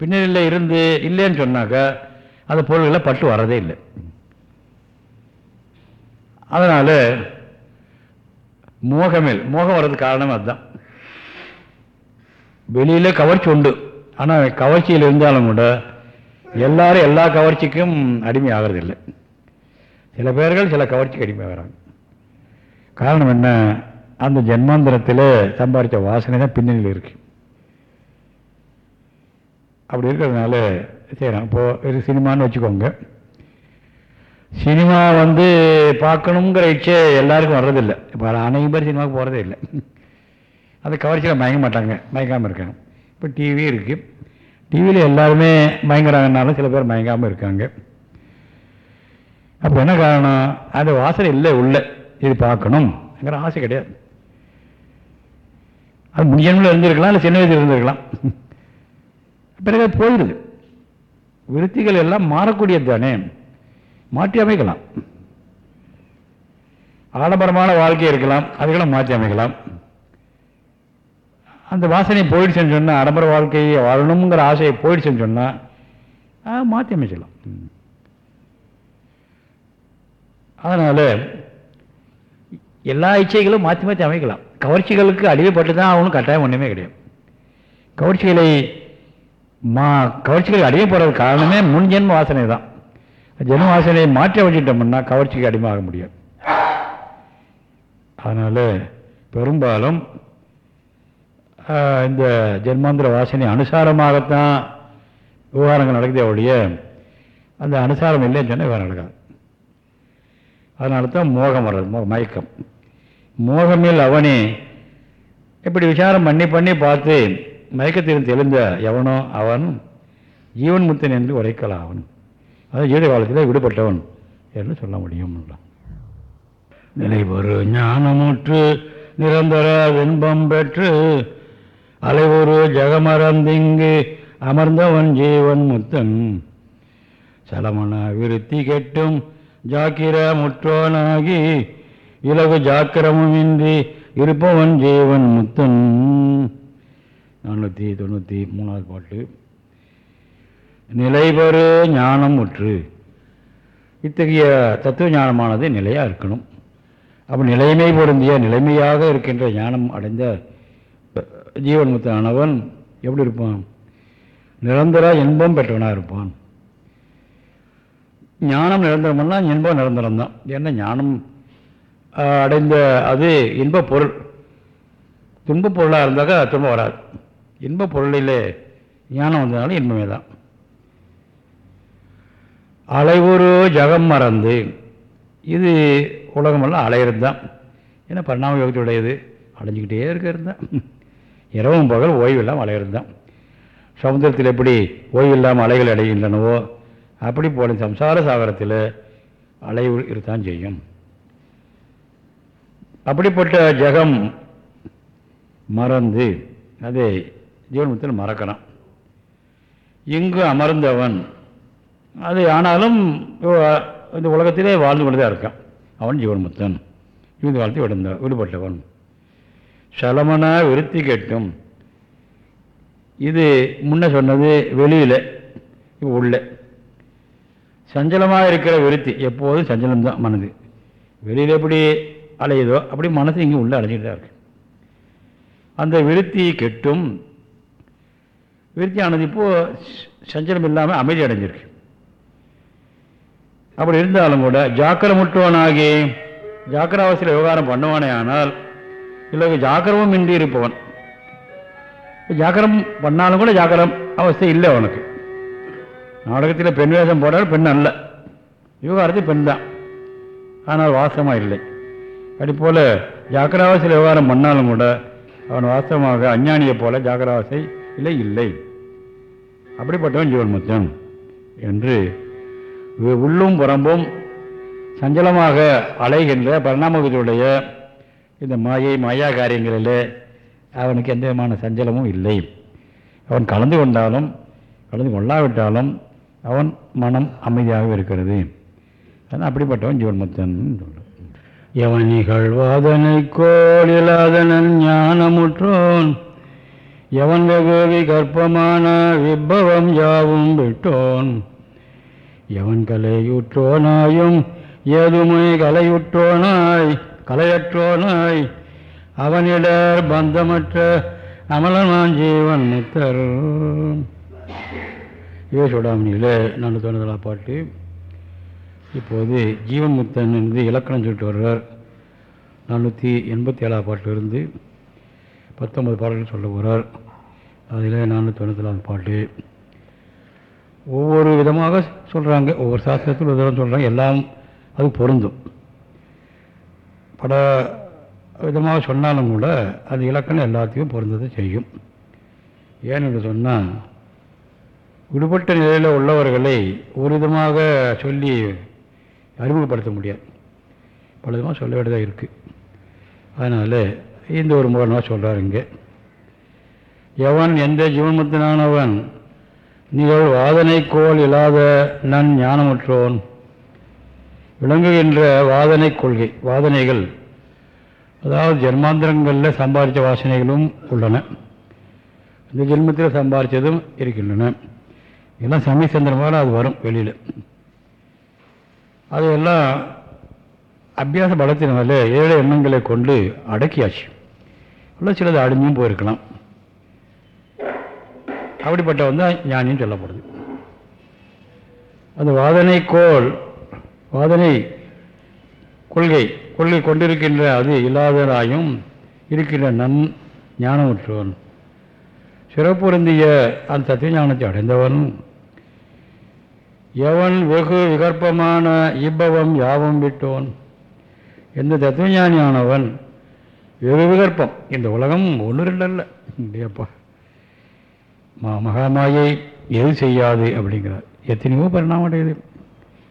பின்னணியில் இருந்து இல்லைன்னு சொன்னாக்கா அந்த பொருள்களை பட்டு வரதே இல்லை. அதனால் மோகமேல் மோகம் வர்றதுக்கு காரணம் அதுதான். வெளியில் கவர்ச்சி உண்டு. ஆனால் கவர்ச்சியில் இருந்தாலும் கூட எல்லாரும் எல்லா கவர்ச்சிக்கும் அடிமை ஆகிறதில்லை சில பேர்கள் சில கவர்ச்சிக்கு அடிமையாகிறாங்க. காரணம் என்ன? அந்த ஜென்மாந்திரத்தில் சம்பாதிச்ச வாசனை தான் பின்னணியில் இருக்கு. அப்படி இருக்கிறதுனால சரி இப்போது ஒரு சினிமான்னு வச்சுக்கோங்க. சினிமா வந்து பார்க்கணுங்கிற இச்சை எல்லாருக்கும் வர்றதில்லை. இப்போ அனைவரும் சினிமாவுக்கு போகிறதே இல்லை. அந்த கவர்ச்சியில் மயங்க மாட்டாங்க மயக்காமல் இருக்காங்க. இப்போ டிவி இருக்குது டிவியில் எல்லாருமே மயங்குறாங்கனாலும் சில பேர் மயங்காமல் இருக்காங்க. அப்போ என்ன காரணம்? அந்த வாசனை இல்லை உள்ள. இது பார்க்கணுங்கிற ஆசை கிடையாது. அது முடியணும்ல இருந்திருக்கலாம் இல்லை சின்ன வயசில் இருந்திருக்கலாம். பிறகு அது போயிடுது. விருத்திகள் எல்லாம் மாறக்கூடியது தானே? மாற்றி அமைக்கலாம். ஆடம்பரமான வாழ்க்கை இருக்கலாம் அதுக்கெல்லாம் மாற்றி அமைக்கலாம். அந்த வாசனை போயிடுச்சுன்னு சொன்னால் ஆடம்பர வாழ்க்கையை வாழணுங்கிற ஆசையை போயிடுச்சுன்னு சொன்னால் மாற்றி அமைச்சிடலாம். அதனால் எல்லா இச்சைகளும் மாற்றி மாற்றி அமைக்கலாம். கவர்ச்சிகளுக்கு அடிமைப்பட்டு தான் அவனும் கட்டாயம் ஒன்றுமே கிடையாது. கவர்ச்சிகளை மா கவர்ச்சிகளுக்கு அடிமைப்படுறது காரணமே முன் ஜென்ம வாசனை தான். ஜென்ம வாசனையை மாற்றி அமைச்சிட்டோம்னா கவர்ச்சிக்கு அடிமையாக முடியாது. அதனால் பெரும்பாலும் இந்த ஜென்மாந்திர வாசனை அனுசாரமாகத்தான் விவகாரங்கள் நடக்குதே ஒழிய அந்த அனுசாரம் இல்லைன்னு சொன்னால் விவகாரம் நடக்காது. அதனால தான் மோகம் வர்றது மோ மயக்கம். மோகமில் அவனே இப்படி விசாரம் பண்ணி பண்ணி பார்த்து மயக்கத்திலிருந்து தெளிந்த எவனோ அவன் ஜீவன் முத்தன் என்று உரைக்கலாம் அவன். அதாவது ஜீவித காலத்தில் விடுபட்டவன் என்று சொல்ல முடியும் நிலை ஒரு ஞானமுற்று நிரந்தர வெண்பம் பெற்று அலைவொரு ஜெகமறந்திங்கு அமர்ந்தவன் ஜீவன் முத்தன். சலமன விருத்தி கெட்டும் ஜாக்கிர முற்றோனாகி இலகு ஜாக்கிரமுமின்றி இருப்பவன் ஜீவன் முத்தன். நானூற்றி தொண்ணூற்றி மூணாவது பாட்டு. நிலைபெறு ஞானம் முற்று இத்தகைய தத்துவ ஞானமானது நிலையாக இருக்கணும். அப்போ நிலைமை பொருந்திய நிலைமையாக இருக்கின்ற ஞானம் அடைந்த ஜீவன் முத்தானவன் எப்படி இருப்பான்? நிரந்தர இன்பம் பெற்றவனாக இருப்பான். ஞானம் நிரந்தரம்னா இன்பம் நிரந்தரம் தான் ஏன்னா ஞானம் அடைந்த அது இன்ப பொருள். துன்ப பொருளாக இருந்தாக்கா துன்பம் வராது. இன்ப பொருளிலே ஞானம் வந்ததுனால இன்பமே தான். அலைவுரு ஜகம் மறந்து இது உலகமெல்லாம் அலையிறது தான் ஏன்னா பரிணாம யோகத்துடையது அலைஞ்சிக்கிட்டே இருக்கிறது தான் இரவும் பகல் ஓய்வில்லாமல் இல்லாமல் சமுதிரத்தில் தான் எப்படி ஓய்வு இல்லாமல் அலைகள் அடைகின்றனவோ அப்படி போல சம்சார சாகரத்தில் அலைவு இருத்தான் செய்யும். அப்படிப்பட்ட ஜெகம் மறந்து அதை ஜீவன்முத்தில் மறக்கிறான். இங்கு அமர்ந்தவன் அது ஆனாலும் இந்த உலகத்திலே வாழ்ந்து கொண்டு தான் இருக்கான். அவன் ஜீவன்முத்தன் இந்த காலத்தில் விடுந்த விடுபட்டவன். சலமனாக விருத்தி கெட்டும் இது முன்ன சொன்னது வெளியில் உள்ள. சஞ்சலமாக இருக்கிற விருத்தி எப்போதும் சஞ்சலம்தான் மனது. வெளியில் எப்படி அலையுதோ அப்படி மனசு இங்கே உள்ளே அலைஞ்சிட்டு தான் இருக்கு. அந்த விருத்தி கெட்டும். விருத்தியானது இப்போது சஞ்சலம் இல்லாமல் அமைதி அடைஞ்சிருக்கு. அப்படி இருந்தாலும் கூட ஜாக்கிரமுற்றவனாகி ஜாக்கிராவசியில் விவகாரம் பண்ணுவானே ஆனால் இல்லை ஜாக்கிரமும் இன்றி இருப்பவன் ஜாக்கிரம் பண்ணாலும் கூட ஜாக்கிரம் அவஸ்தை இல்லை அவனுக்கு. நாடகத்தில் பெண் வேஷம் போட்டாலும் பெண் அல்ல. விவகாரத்தில் பெண் தான். ஆனால் வாசமாக இல்லை. அதுபோல் போல் விவகாரம் பண்ணாலும் கூட அவன் வாசகமாக அஞ்ஞானியை போல ஜாக்கிராவாசை இல்லை இல்லை. அப்படிப்பட்டவன் ஜீவன் முத்தன் என்று உள்ளும் புறம்பும் சஞ்சலமாக அலைகின்ற பரிணாமகத்துடைய இந்த மாயை மாயா காரியங்களில் அவனுக்கு எந்த விதமான சஞ்சலமும் இல்லை. அவன் கலந்து கொண்டாலும் கலந்து கொள்ளாவிட்டாலும் அவன் மனம் அமைதியாக இருக்கிறது. ஆனால் அப்படிப்பட்டவன் ஜீவன்முத்தன் சொல்ல எவன் நிகழ்வாதனை கோடிலாதனன் ஞானமுற்றோன் எவன் வெகுவி கற்பமான விபவம் யாவும் விட்டோன். எவன் கலையுற்றோனாயும் ஏதுமை கலையுற்றோனாய் கலையற்றோனாய் அவனிடர் பந்தமற்ற அமலமான் ஜீவன் முத்தர். யோசுடாமணியில் நான் தோணுதலா பாட்டு. இப்போது ஜீவன் முத்தன் என்று இலக்கணம் சொல்லிட்டு வர்றார். நானூற்றி எண்பத்தி ஏழாம் பாட்டிலிருந்து பத்தொன்பது பாடல்கள் சொல்ல போகிறார் அதில் நானூற்றி தொண்ணூற்றி பாட்டு. ஒவ்வொரு விதமாக சொல்கிறாங்க ஒவ்வொரு சாஸ்திரத்தில் ஒரு விதம் சொல்கிறாங்க எல்லாம் அது பொருந்தும். பல விதமாக சொன்னாலும் கூட அது இலக்கணம் எல்லாத்தையும் பொருந்ததை செய்யும். ஏன்னு சொன்னால் விடுபட்ட நிலையில் உள்ளவர்களை ஒரு விதமாக சொல்லி அறிமுகப்படுத்த முடியாது. பல விதமாக சொல்ல வேண்டியதாக இருக்குது அதனால் இந்த ஒரு மூலமாக சொல்கிறார் இங்கே. எவன் எந்த ஜீவன்முத்தனானவன் நிகழ் வாதனை கோல் இல்லாத நன் ஞானமுற்றோன். விளங்குகின்ற வாதனை கொள்கை வாதனைகள். அதாவது ஜென்மாந்திரங்களில் சம்பாதித்த வாசனைகளும் உள்ளன. இந்த ஜென்மத்தில் சம்பாதிச்சதும் இருக்கின்றன. எல்லாம் சமயசந்திரமாக அது வரும் வெளியில். அதையெல்லாம் அபியாச பலத்தினால ஏழு எண்ணங்களை கொண்டு அடக்கியாச்சு. உள்ள சிலது அடிஞ்சும் போயிருக்கலாம். அப்படிப்பட்டவன் தான் ஞானின்னு சொல்லப்படுது. அந்த வாதனை கோள் வாதனை கொள்கை கொள்கை கொண்டிருக்கின்ற அது இல்லாதவராயும் இருக்கின்ற நன் ஞானமுற்றவன் சிறப்புருந்திய அந்த தத்துவ ஞானத்தை அடைந்தவன் எவன் வெகு விகற்பமான இப்பவம் யாவம் விட்டோன். எந்த தத்துவஞானியானவன் வெகு விகற்பம். இந்த உலகம் ஒன்று ரெண்டு அல்ல இல்லையப்பா மா மகாமாயை எது செய்யாது அப்படிங்கிறார். எத்தனையோ பரிணாமம் அடையுது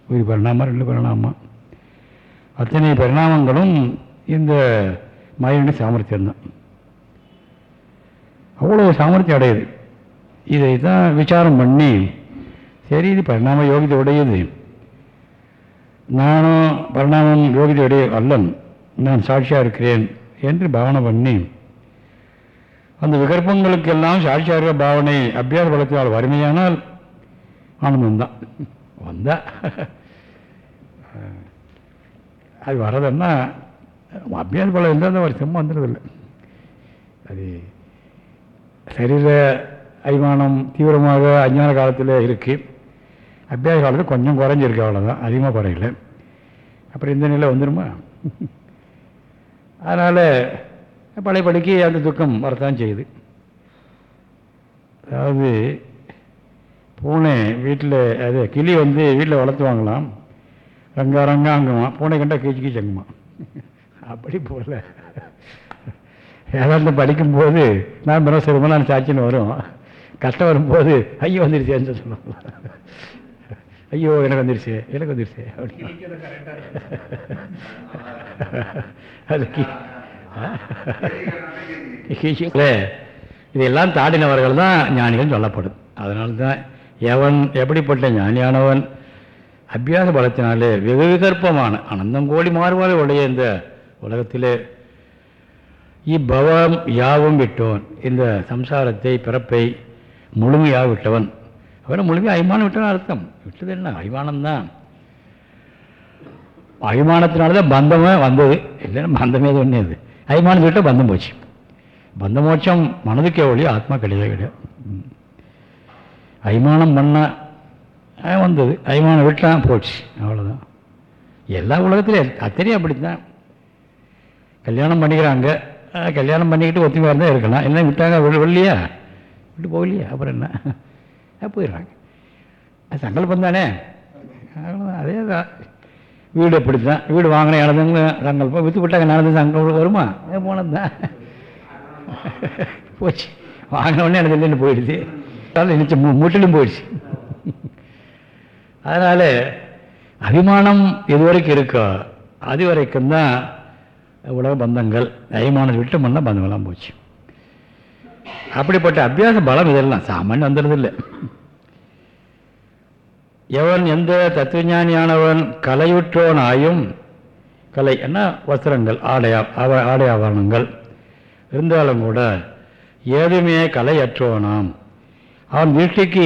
ஒரு பரிணாமம் ரெண்டு பரிணாமம் அத்தனை பரிணாமங்களும் இந்த மாயினுடைய சாமர்த்தியம்தான் அவ்வளோ சாமர்த்தியம் அடையுது. இதை தான் விசாரம் பண்ணி சரி இது பரிணாம யோகிதை உடையது நானும் பரிணாமம் யோகிதை உடைய அல்லன் நான் சாட்சியாக இருக்கிறேன் என்று பாவனை பண்ணி அந்த விகற்பங்களுக்கெல்லாம் சாட்சியாக பாவனை அபியாச பலத்தினால் வறுமையானால் ஆனந்தம்தான். வந்தா. அது வரதுன்னா அபியாச பலம் இருந்தால் அந்த ஒரு சும்மா வந்துடுறதில்லை அது சரீர அபிமானம் தீவிரமாக அஞ்ஞான காலத்தில் இருக்குது அபியாச காலத்தில் கொஞ்சம் குறைஞ்சிருக்கு அவ்வளோதான் அதிகமாக குறையில. அப்புறம் இந்த நிலை வந்துடுமா அதனால் பழையபடிக்கு அந்த துக்கம் வரத்தான் செய்யுது. அதாவது பூனை வீட்டில் அது கிளி வந்து வீட்டில் வளர்த்துவாங்களாம். ரங்கா ரங்கா அங்குமா பூனை கண்டா கீச்சு கீச்சு அங்குமா அப்படி போகல வேதாந்தம் படிக்கும்போது நான் பிரம்மசிரம நான் சாட்சின்னு வரும். கஷ்டம் வரும்போது ஐயோ வந்துருச்சேன்னு சொல்லுவாங்க. ஐயோ எனக்கு வந்துருச்சு எனக்கு வந்துருச்சு அப்படி. அது கீச்சு இதெல்லாம் தாண்டினவர்கள் தான் ஞானிகள் சொல்லப்படும். அதனால தான் எவன் எப்படிப்பட்ட ஞானியானவன்? அபியாச பலத்தினாலே வெகு விகற்பமான அனந்தம் கோடி மாறுபாடு உடைய இந்த உலகத்திலே இப்பவம் யாவும் விட்டோன். இந்த சம்சாரத்தை பிறப்பை முழுமையாக விட்டவன். அவரை முழுமையாக அபிமானம் விட்டவன் அர்த்தம். விட்டது என்ன? அபிமானம்தான். அபிமானத்தினால தான் பந்தமே வந்தது. இல்லைன்னா பந்தமே ஒன்றே அது. அபிமானத்தை விட்டால் பந்தம் போச்சு. பந்தமோட்சம் மனதுக்கே ஒளி ஆத்மா கிடையாது கிடையாது. அபிமானம் பண்ணால் வந்தது. அபிமானம் விட்டான் போச்சு. அவ்வளோதான் எல்லா உலகத்துலையும் அத்தனையும் அப்படித்தான். கல்யாணம் பண்ணிக்கிறாங்க. கல்யாணம் பண்ணிக்கிட்டு ஒத்துமையாக இருந்தால் இருக்கலாம். என்ன விட்டாங்க வெ- விட்டு போகலையா? அப்புறம் என்ன? போயிடுறாங்க. அது சங்கல்பம் தானே? அதே தான். வீடு எப்படி தான் வீடு வாங்கின இழந்தவங்க சங்கல்பம். விற்று விட்டாங்க நடந்து சங்கல்பம் வருமா? போனது தான் போச்சு. வாங்கினவொடனே எனக்கு இல்லைன்னு போயிடுது. அதனால் நினச்ச முற்றிலும் போயிடுச்சு. அதனால் அபிமானம் எது வரைக்கும் இருக்கோ? அது வரைக்கும் தான் உலக பந்தங்கள் அபிமானத்தை விட்டு முன்னா பந்தங்கள்லாம் போச்சு. அப்படிப்பட்ட அபியாச பலம் இதெல்லாம் சாமானியம் வந்துடுறதில்லை. எவன் எந்த தத்துவஞானியானவன் கலையுற்றோனாயும் கலை என்ன? வஸ்திரங்கள் ஆடை ஆடை ஆபரணங்கள். இருந்தாலும் கூட ஏதுமே கலையற்றோனாம். அவன் திருஷ்டிக்கு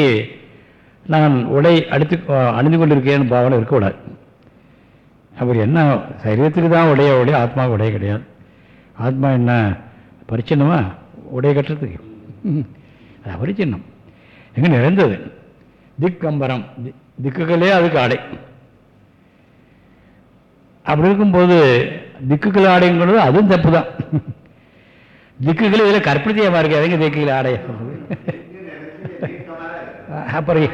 நான் உடை அடித்து அணிந்து கொண்டிருக்கேன்னு பாவனை இருக்கக்கூடாது. அவர் என்ன சரீரத்துக்கு தான் உடைய உடைய ஆத்மா உடைய கிடையாது. ஆத்மா என்ன பரிச்சின்னமா? உடைய கட்டுறதுக்கு. அது அபரிச்சின்னம் எங்கே நிறைந்தது. திக்கம்பரம். திக்குகளே அதுக்கு ஆடை. அப்படி இருக்கும்போது திக்குகள் ஆடைங்கிறது அதுவும் தப்பு தான் திக்குகள் இதில் கற்பித்தியமாக இருக்கு அதுங்க திக்குகள் ஆடைய அப்புறம்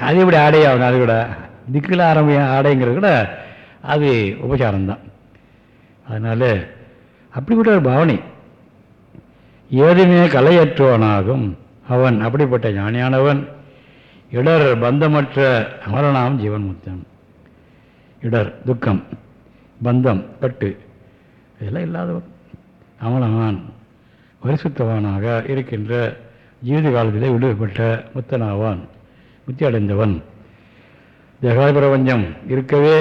அது இப்படி ஆடையாகணும் அது கூட திக்கில் ஆரம்பிய ஆடைங்கிறது கூட அது உபசாரம்தான். அதனால் அப்படிப்பட்ட ஒரு பாவனை. ஏதுமே கலையற்றவனாகும். அவன் அப்படிப்பட்ட ஞானியானவன். இடர் பந்தமற்ற அமரனாம் ஜீவன் முத்தன் இடர் துக்கம் பந்தம் கட்டு இதெல்லாம் இல்லாதவன். அமலவான் பரிசுத்தவானாக இருக்கின்ற ஜீவித காலத்திலே விடுபட்ட முத்தனாவான் முத்தி அடைந்தவன் தேகாய பிரபஞ்சம் இருக்கவே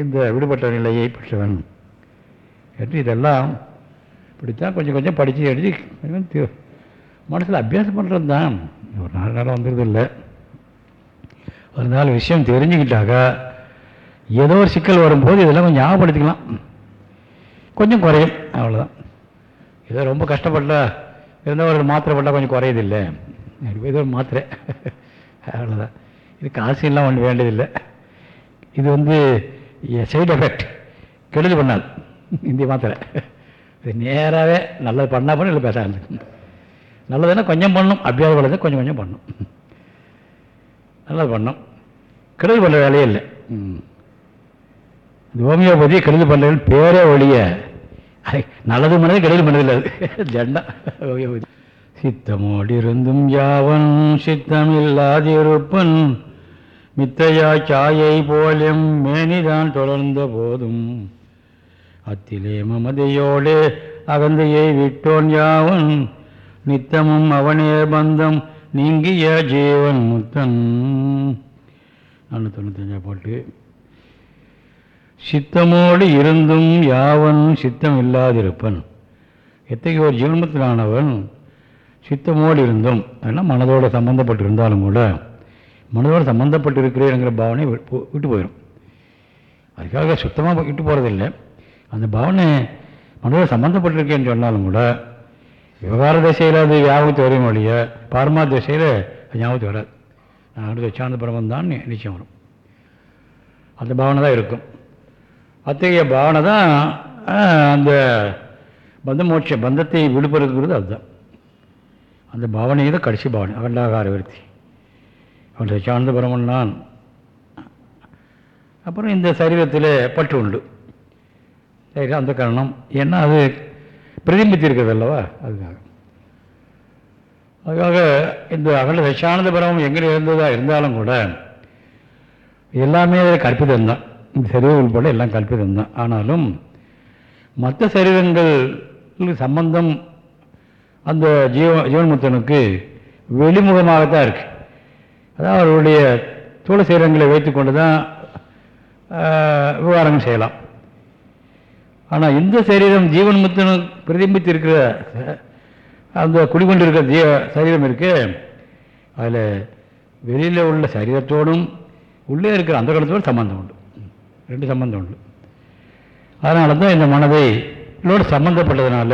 இந்த விடுபட்ட நிலையை பெற்றவன். என்று இதெல்லாம் இப்படித்தான் கொஞ்சம் கொஞ்சம் படித்து எழுதி கொஞ்சம் மனசில் அபியாசம் பண்ணுறது தான். ஒரு நாலு நேரம் வந்துடுது இல்லை ஒரு நாள் விஷயம் தெரிஞ்சுக்கிட்டாக்கா ஏதோ ஒரு சிக்கல் வரும்போது இதெல்லாம் கொஞ்சம் ஞாபகப்படுத்திக்கலாம். கொஞ்சம் குறையும் அவ்வளோதான் ஏதோ ரொம்ப கஷ்டப்பட்ட இருந்தால் ஒரு மாத்திரை போட்டால் கொஞ்சம் குறையதில்லை. இது ஒரு மாத்திரை. அவ்வளோதான் இது காசு ஒன்று வேண்டியதில்லை. இது வந்து சைடு எஃபெக்ட் கெடுதல் பண்ணாது இந்த மாத்திரை. இது நேராகவே நல்லது பண்ணால் பண்ணி இல்லை பேசாது நல்லதுன்னா கொஞ்சம் பண்ணும் அபியாசம் வளர்ந்து கொஞ்சம் கொஞ்சம் பண்ணும் நல்லது பண்ணும் கெடுதல் பண்ணுற வேலையே இல்லை. இந்த ஹோமியோபதி கெடுதல் பண்ணுறது பேரே ஒழிய நல்லது பண்ணது கிடையில் மனதில் அது ஜண்டா. சித்தமோடிருந்தும் யாவன் சித்தம் இல்லாதிருப்பன் மித்தையா சாயை போலும் மேனிதான் தொடர்ந்த போதும். அத்திலே மமதையோடே அகந்தையை விட்டோன் யாவன் நித்தமும் அவனே பந்தம் நீங்கிய ஜீவன் முத்தன். நானூற்றி தொண்ணூத்தஞ்சா பாட்டு. சித்தமோடு இருந்தும் யாவன் சித்தம் இல்லாதிருப்பன் எத்தகைய ஒரு ஜீவன்மத்திலானவன் சித்தமோடு இருந்தும் அதனால் மனதோடு சம்மந்தப்பட்டிருந்தாலும் கூட மனதோடு சம்மந்தப்பட்டிருக்கிறேங்கிற பாவனை விட்டு போயிடும் அதுக்காக சுத்தமாக விட்டு போகிறதில்லை அந்த பாவனை மனதோடு சம்மந்தப்பட்டிருக்கேன்னு சொன்னாலும் கூட விவகார திசையில் அது ஞாபகத்து வரையும் ஒழிய பார்மா திசையில் ஞாபகத்து வராது. நான் அடுத்த சாந்த பிரமம் தான் நிச்சயம் வரும். அந்த பாவனை தான் இருக்கும். அத்தகைய பாவனை தான் அந்த பந்தமோட்ச பந்தத்தை விடுபடுறது அதுதான். அந்த பாவனையை தான் கடைசி பாவனை அகண்டாகார விருத்தி. அவன் சார்ந்த பிரமன் நான் அப்புறம் இந்த சரீரத்தில் பற்று உண்டு. சரி அந்த காரணம். ஏன்னா அது பிரதிபித்தி இருக்கிறது அல்லவா? அதுக்காக. அதுக்காக இந்த அகண்ட தசானந்த பிரமம் எங்கே இருந்ததாக இருந்தாலும் கூட எல்லாமே கற்பிதம் தான் இந்த சரீரம் உள்பட எல்லாம் கல்பிதம்தான் ஆனாலும் மற்ற சரீரங்கள் சம்பந்தம் அந்த ஜீவ ஜீவன்முத்தனுக்கு வெளிமுகமாகத்தான் இருக்குது அதாவது அவருடைய தூள சீரங்களை வைத்துக்கொண்டு தான் விவகாரங்கள் செய்யலாம். ஆனால் இந்த சரீரம் ஜீவன் முத்தனு பிரதிபித்து இருக்கிற அந்த குடிகொண்டிருக்கிற ஜீ சரீரம் இருக்கு. அதில் வெளியில் உள்ள சரீரத்தோடும் உள்ளே இருக்கிற அந்த காலத்தோடு சம்பந்தம் உண்டு. ரெண்டு சம்பந்தம் உண்டு. அதனால தான் இந்த மனதை இதோடு சம்பந்தப்பட்டதுனால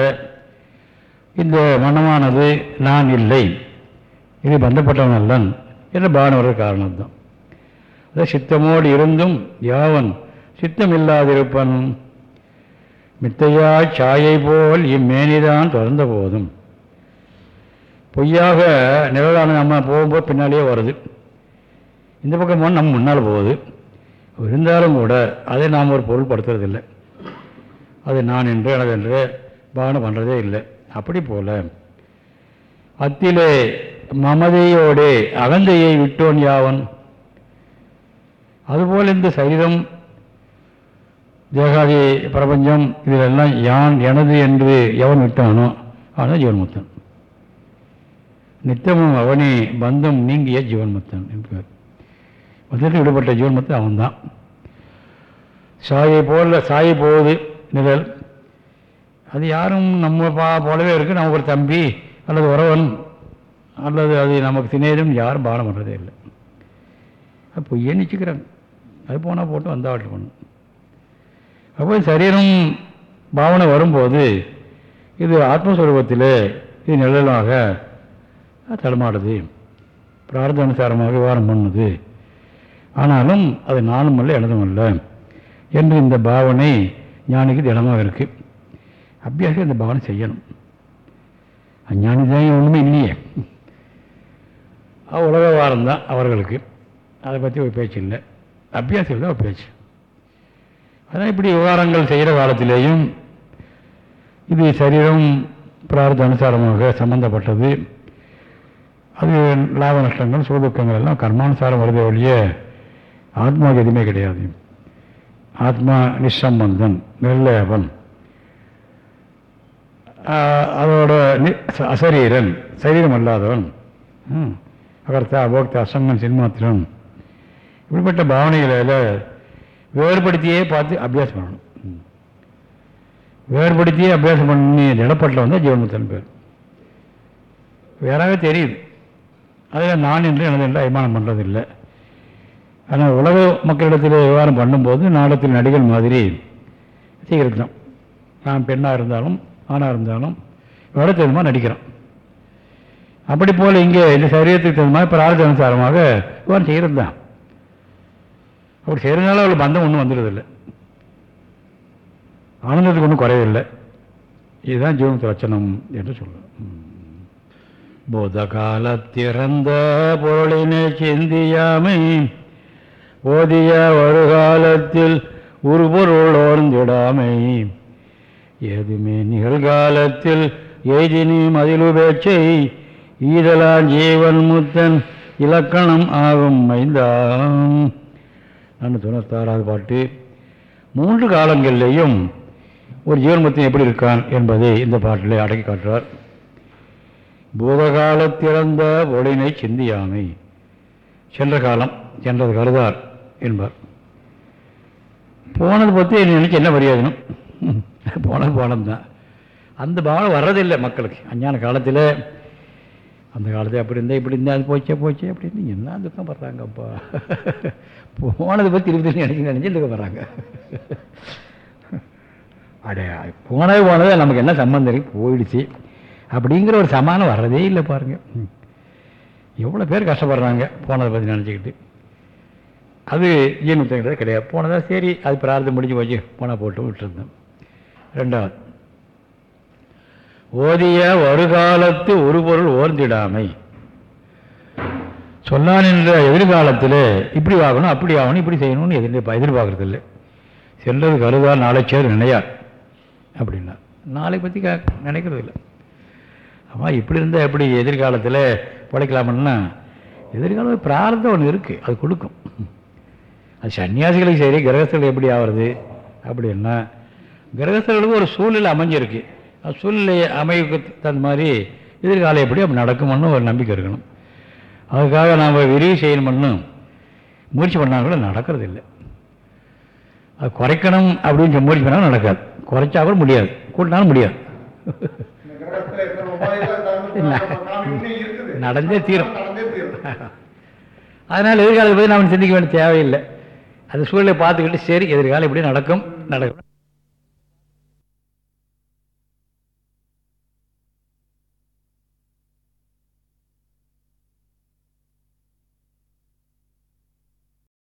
இந்த மனமானது நான் இல்லை இது பந்தப்பட்டவன் அல்லன் என்ற பாவனை காரணம் தான் அதாவது சித்தமோடு இருந்தும் யாவன் சித்தம் இல்லாதிருப்பன் மித்தையா சாயை போல் இம்மேனிதான் தொடர்ந்த போதும். பொய்யாக நிழலான நம்ம போகும்போது பின்னாலேயே வருது. இந்த பக்கம் போனால் நம்ம முன்னால் போகுது. இருந்தாலும் கூட அதை நாம் ஒரு பொருள்படுத்துறதில்லை. அது நான் என்று எனது என்று பாவனை பண்ணுறதே இல்லை. அப்படி போல அத்திலே மமதையோடு அகந்தையை விட்டோன் யாவன்? அதுபோல் இந்த சரீரம் தேகாதி பிரபஞ்சம் இதிலெல்லாம் யான் எனது என்று எவன் விட்டானோ ஆனால் ஜீவன்முத்தன் நித்தமும் அவனே பந்தம் நீங்கிய ஜீவன்முத்தன் என்பார் பந்தத்தில் விடுபட்ட அவன் அவன்தான். சாயை போல சாயை போகுது நிழல். அது யாரும் நம்ம பா போலவே இருக்குது நமக்கு ஒரு தம்பி அல்லது உறவன் அல்லது அது நமக்கு சிநேதம் யாரும் பானம் பண்ணுறதே இல்லை. அது பொய்யே நிச்சுக்கிறாங்க அது போனால் போட்டு வந்தாட்டு பண்ணும் அப்போ சரீரம் பாவனை வரும்போது இது ஆத்மஸ்வரூபத்தில் இது நிழலாக தடமாடுது பிரார்த்தனுசாரமாக விவகாரம் பண்ணுது. ஆனாலும் அது நானும் அல்ல எனதும் அல்ல என்று இந்த பாவனை ஞானிக்கு திடமாக இருக்குது அபியாசம் இந்த பாவனை செய்யணும். அஞ்ஞானி தான் ஒன்றுமே இல்லையே. உலக வாரம் தான் அவர்களுக்கு. அதை பற்றி ஒரு பேச்சு இல்லை. அபியாசம் தான் ஒரு பேச்சு. அதான் இப்படி விவகாரங்கள் செய்கிற காலத்திலேயும் இது சரீரம் பிரார்த்த அனுசாரமாக சம்பந்தப்பட்டது. அது லாப நஷ்டங்கள் சுகதுக்கங்கள் எல்லாம் கர்மானுசாரம் வருதே ஒழிய ஆத்மாவுக்கு எதுவுமே கிடையாது. ஆத்மா நிசம்பந்தன் நிர்லேபன் அதோட நி- ச- அசரீரன் சரீரம் அல்லாதவன். ம். அகர்த்தா அபோக்தா அசங்கன் சின்மாத்திரன் இப்படிப்பட்ட பாவனைகளில் வேறுபடுத்தியே பார்த்து அபியாசம் பண்ணணும். வேறுபடுத்தியே அபியாசம் பண்ணி திடப்பட்டில் வந்தால் ஜீவன்முத்தன் பேர். வேறாக தெரியுது. அதில் நான் என்று எனது என்று அபிமானம் பண்ணுறதில்லை ஆனால் உலக மக்களிடத்தில் விவகாரம் பண்ணும்போது நாடத்தில் நடிகர் மாதிரி செய்கிறது தான் நான் பெண்ணாக இருந்தாலும் ஆணாக இருந்தாலும் விட விதமாக நடிக்கிறோம் அப்படி போல் இங்கே இந்த சரீரத்துக்கு தகுந்த மாதிரி பிரார்த்த அனுசாரமாக விவகாரம் செய்கிறது தான் அப்படி செய்கிறதுனால அவள் பந்தம் ஒன்றும் வந்துடுறதில்லை. ஆனந்தத்துக்கு ஒன்றும் குறையவில்லை. இதுதான் ஜீவனத்து லட்சணம் என்று சொல்லுவோம் போத காலத்திறந்த பொருளினை சிந்தியாமை ஓதிய வருகாலத்தில் உருபொருள் ஓர்ந்திடாமை. ஏதுமே நிகழ்காலத்தில் எய்தினி மதிலுபேச்சை ஈதலான் ஜீவன் முத்தன் இலக்கணம் ஆகும் மைந்தாம். நான் தொண்ணூத்தாறாவது பாட்டு. மூன்று காலங்களிலேயும் ஒரு ஜீவன்முத்தன் எப்படி இருக்கான் என்பதை இந்த பாட்டிலே அடக்கி காட்டுறார். பூதகாலத்திறந்த ஒளினை சிந்தியாமை. சென்ற காலம் சென்றது கருதார். என்பார். போனது பற்றி நினைச்சு என்ன மரியாதனும் போனது போனது தான் அந்த பாவனை வர்றதில்லை மக்களுக்கு. அஞ்ஞான காலத்தில் அந்த காலத்தில் அப்படி இருந்தால் இப்படி இருந்தால் அது போச்சே போச்சே அப்படின்னு என்ன துக்கம் படுறாங்கப்பா? போனதை பற்றி இருபத்தி நினைச்சு நினைச்சு துக்கப்படுறாங்க அடே போனது போனது நமக்கு என்ன சம்மந்தம் இருக்கு? போயிடுச்சு. அப்படிங்கிற ஒரு சமானம் வர்றதே இல்லை பாருங்கள் எவ்வளோ பேர் கஷ்டப்படுறாங்க போனதை பற்றி நினச்சிக்கிட்டு. அது ஜீவனத்துங்கிறது கிடையாது. போனதா சரி அது பிரார்த்தம் முடிஞ்சு போச்சு போனால் போட்டு விட்டுருந்தோம். ரெண்டாவது ஓதிய வருகாலத்து ஒரு பொருள் ஓர்ந்திடாமை. சொல்லான் என்ற எதிர்காலத்தில் இப்படி ஆகணும் அப்படி ஆகணும் இப்படி செய்யணும்னு எதிர் எதிர்பார்க்கறது இல்லை சென்றது கருதால் நாளை சேர் நினையார் அப்படின்னா. நாளை பற்றி க நினைக்கிறது இல்லை ஆமாம் இப்படி இருந்தால் எப்படி எதிர்காலத்தில் பிழைக்கலாமுன்னா எதிர்காலம் பிரார்த்தம் ஒன்று இருக்குது அது கொடுக்கும். அது சன்னியாசிகளுக்கு சரி கிரகஸ்தர்கள் எப்படி ஆகிறது அப்படின்னா கிரகஸ்தர்களுக்கு ஒரு சூழ்நிலை அமைஞ்சிருக்கு. அந்த சூழ்நிலை அமைவுக்கு தகுந்த மாதிரி எதிர்காலம் எப்படி அப்படி நடக்கும்னு ஒரு நம்பிக்கை இருக்கணும். அதுக்காக நாம் விரிவு செய்யணும்னு முயற்சி பண்ணால் கூட நடக்கிறது இல்லை. அது குறைக்கணும் அப்படின்னு சொல்லி முயற்சி பண்ணாலும் நடக்காது. குறைச்சா கூட முடியாது. கூட்டினாலும் முடியாது. நடந்தே தீரும். அதனால் எதிர்காலத்தை பற்றி நாம் சிந்திக்க வேண்டிய தேவையில்லை. அது சூழ்நிலை பார்த்துக்கிட்டு சரி எதிர்காலம் இப்படி நடக்கும் நடக்கும்.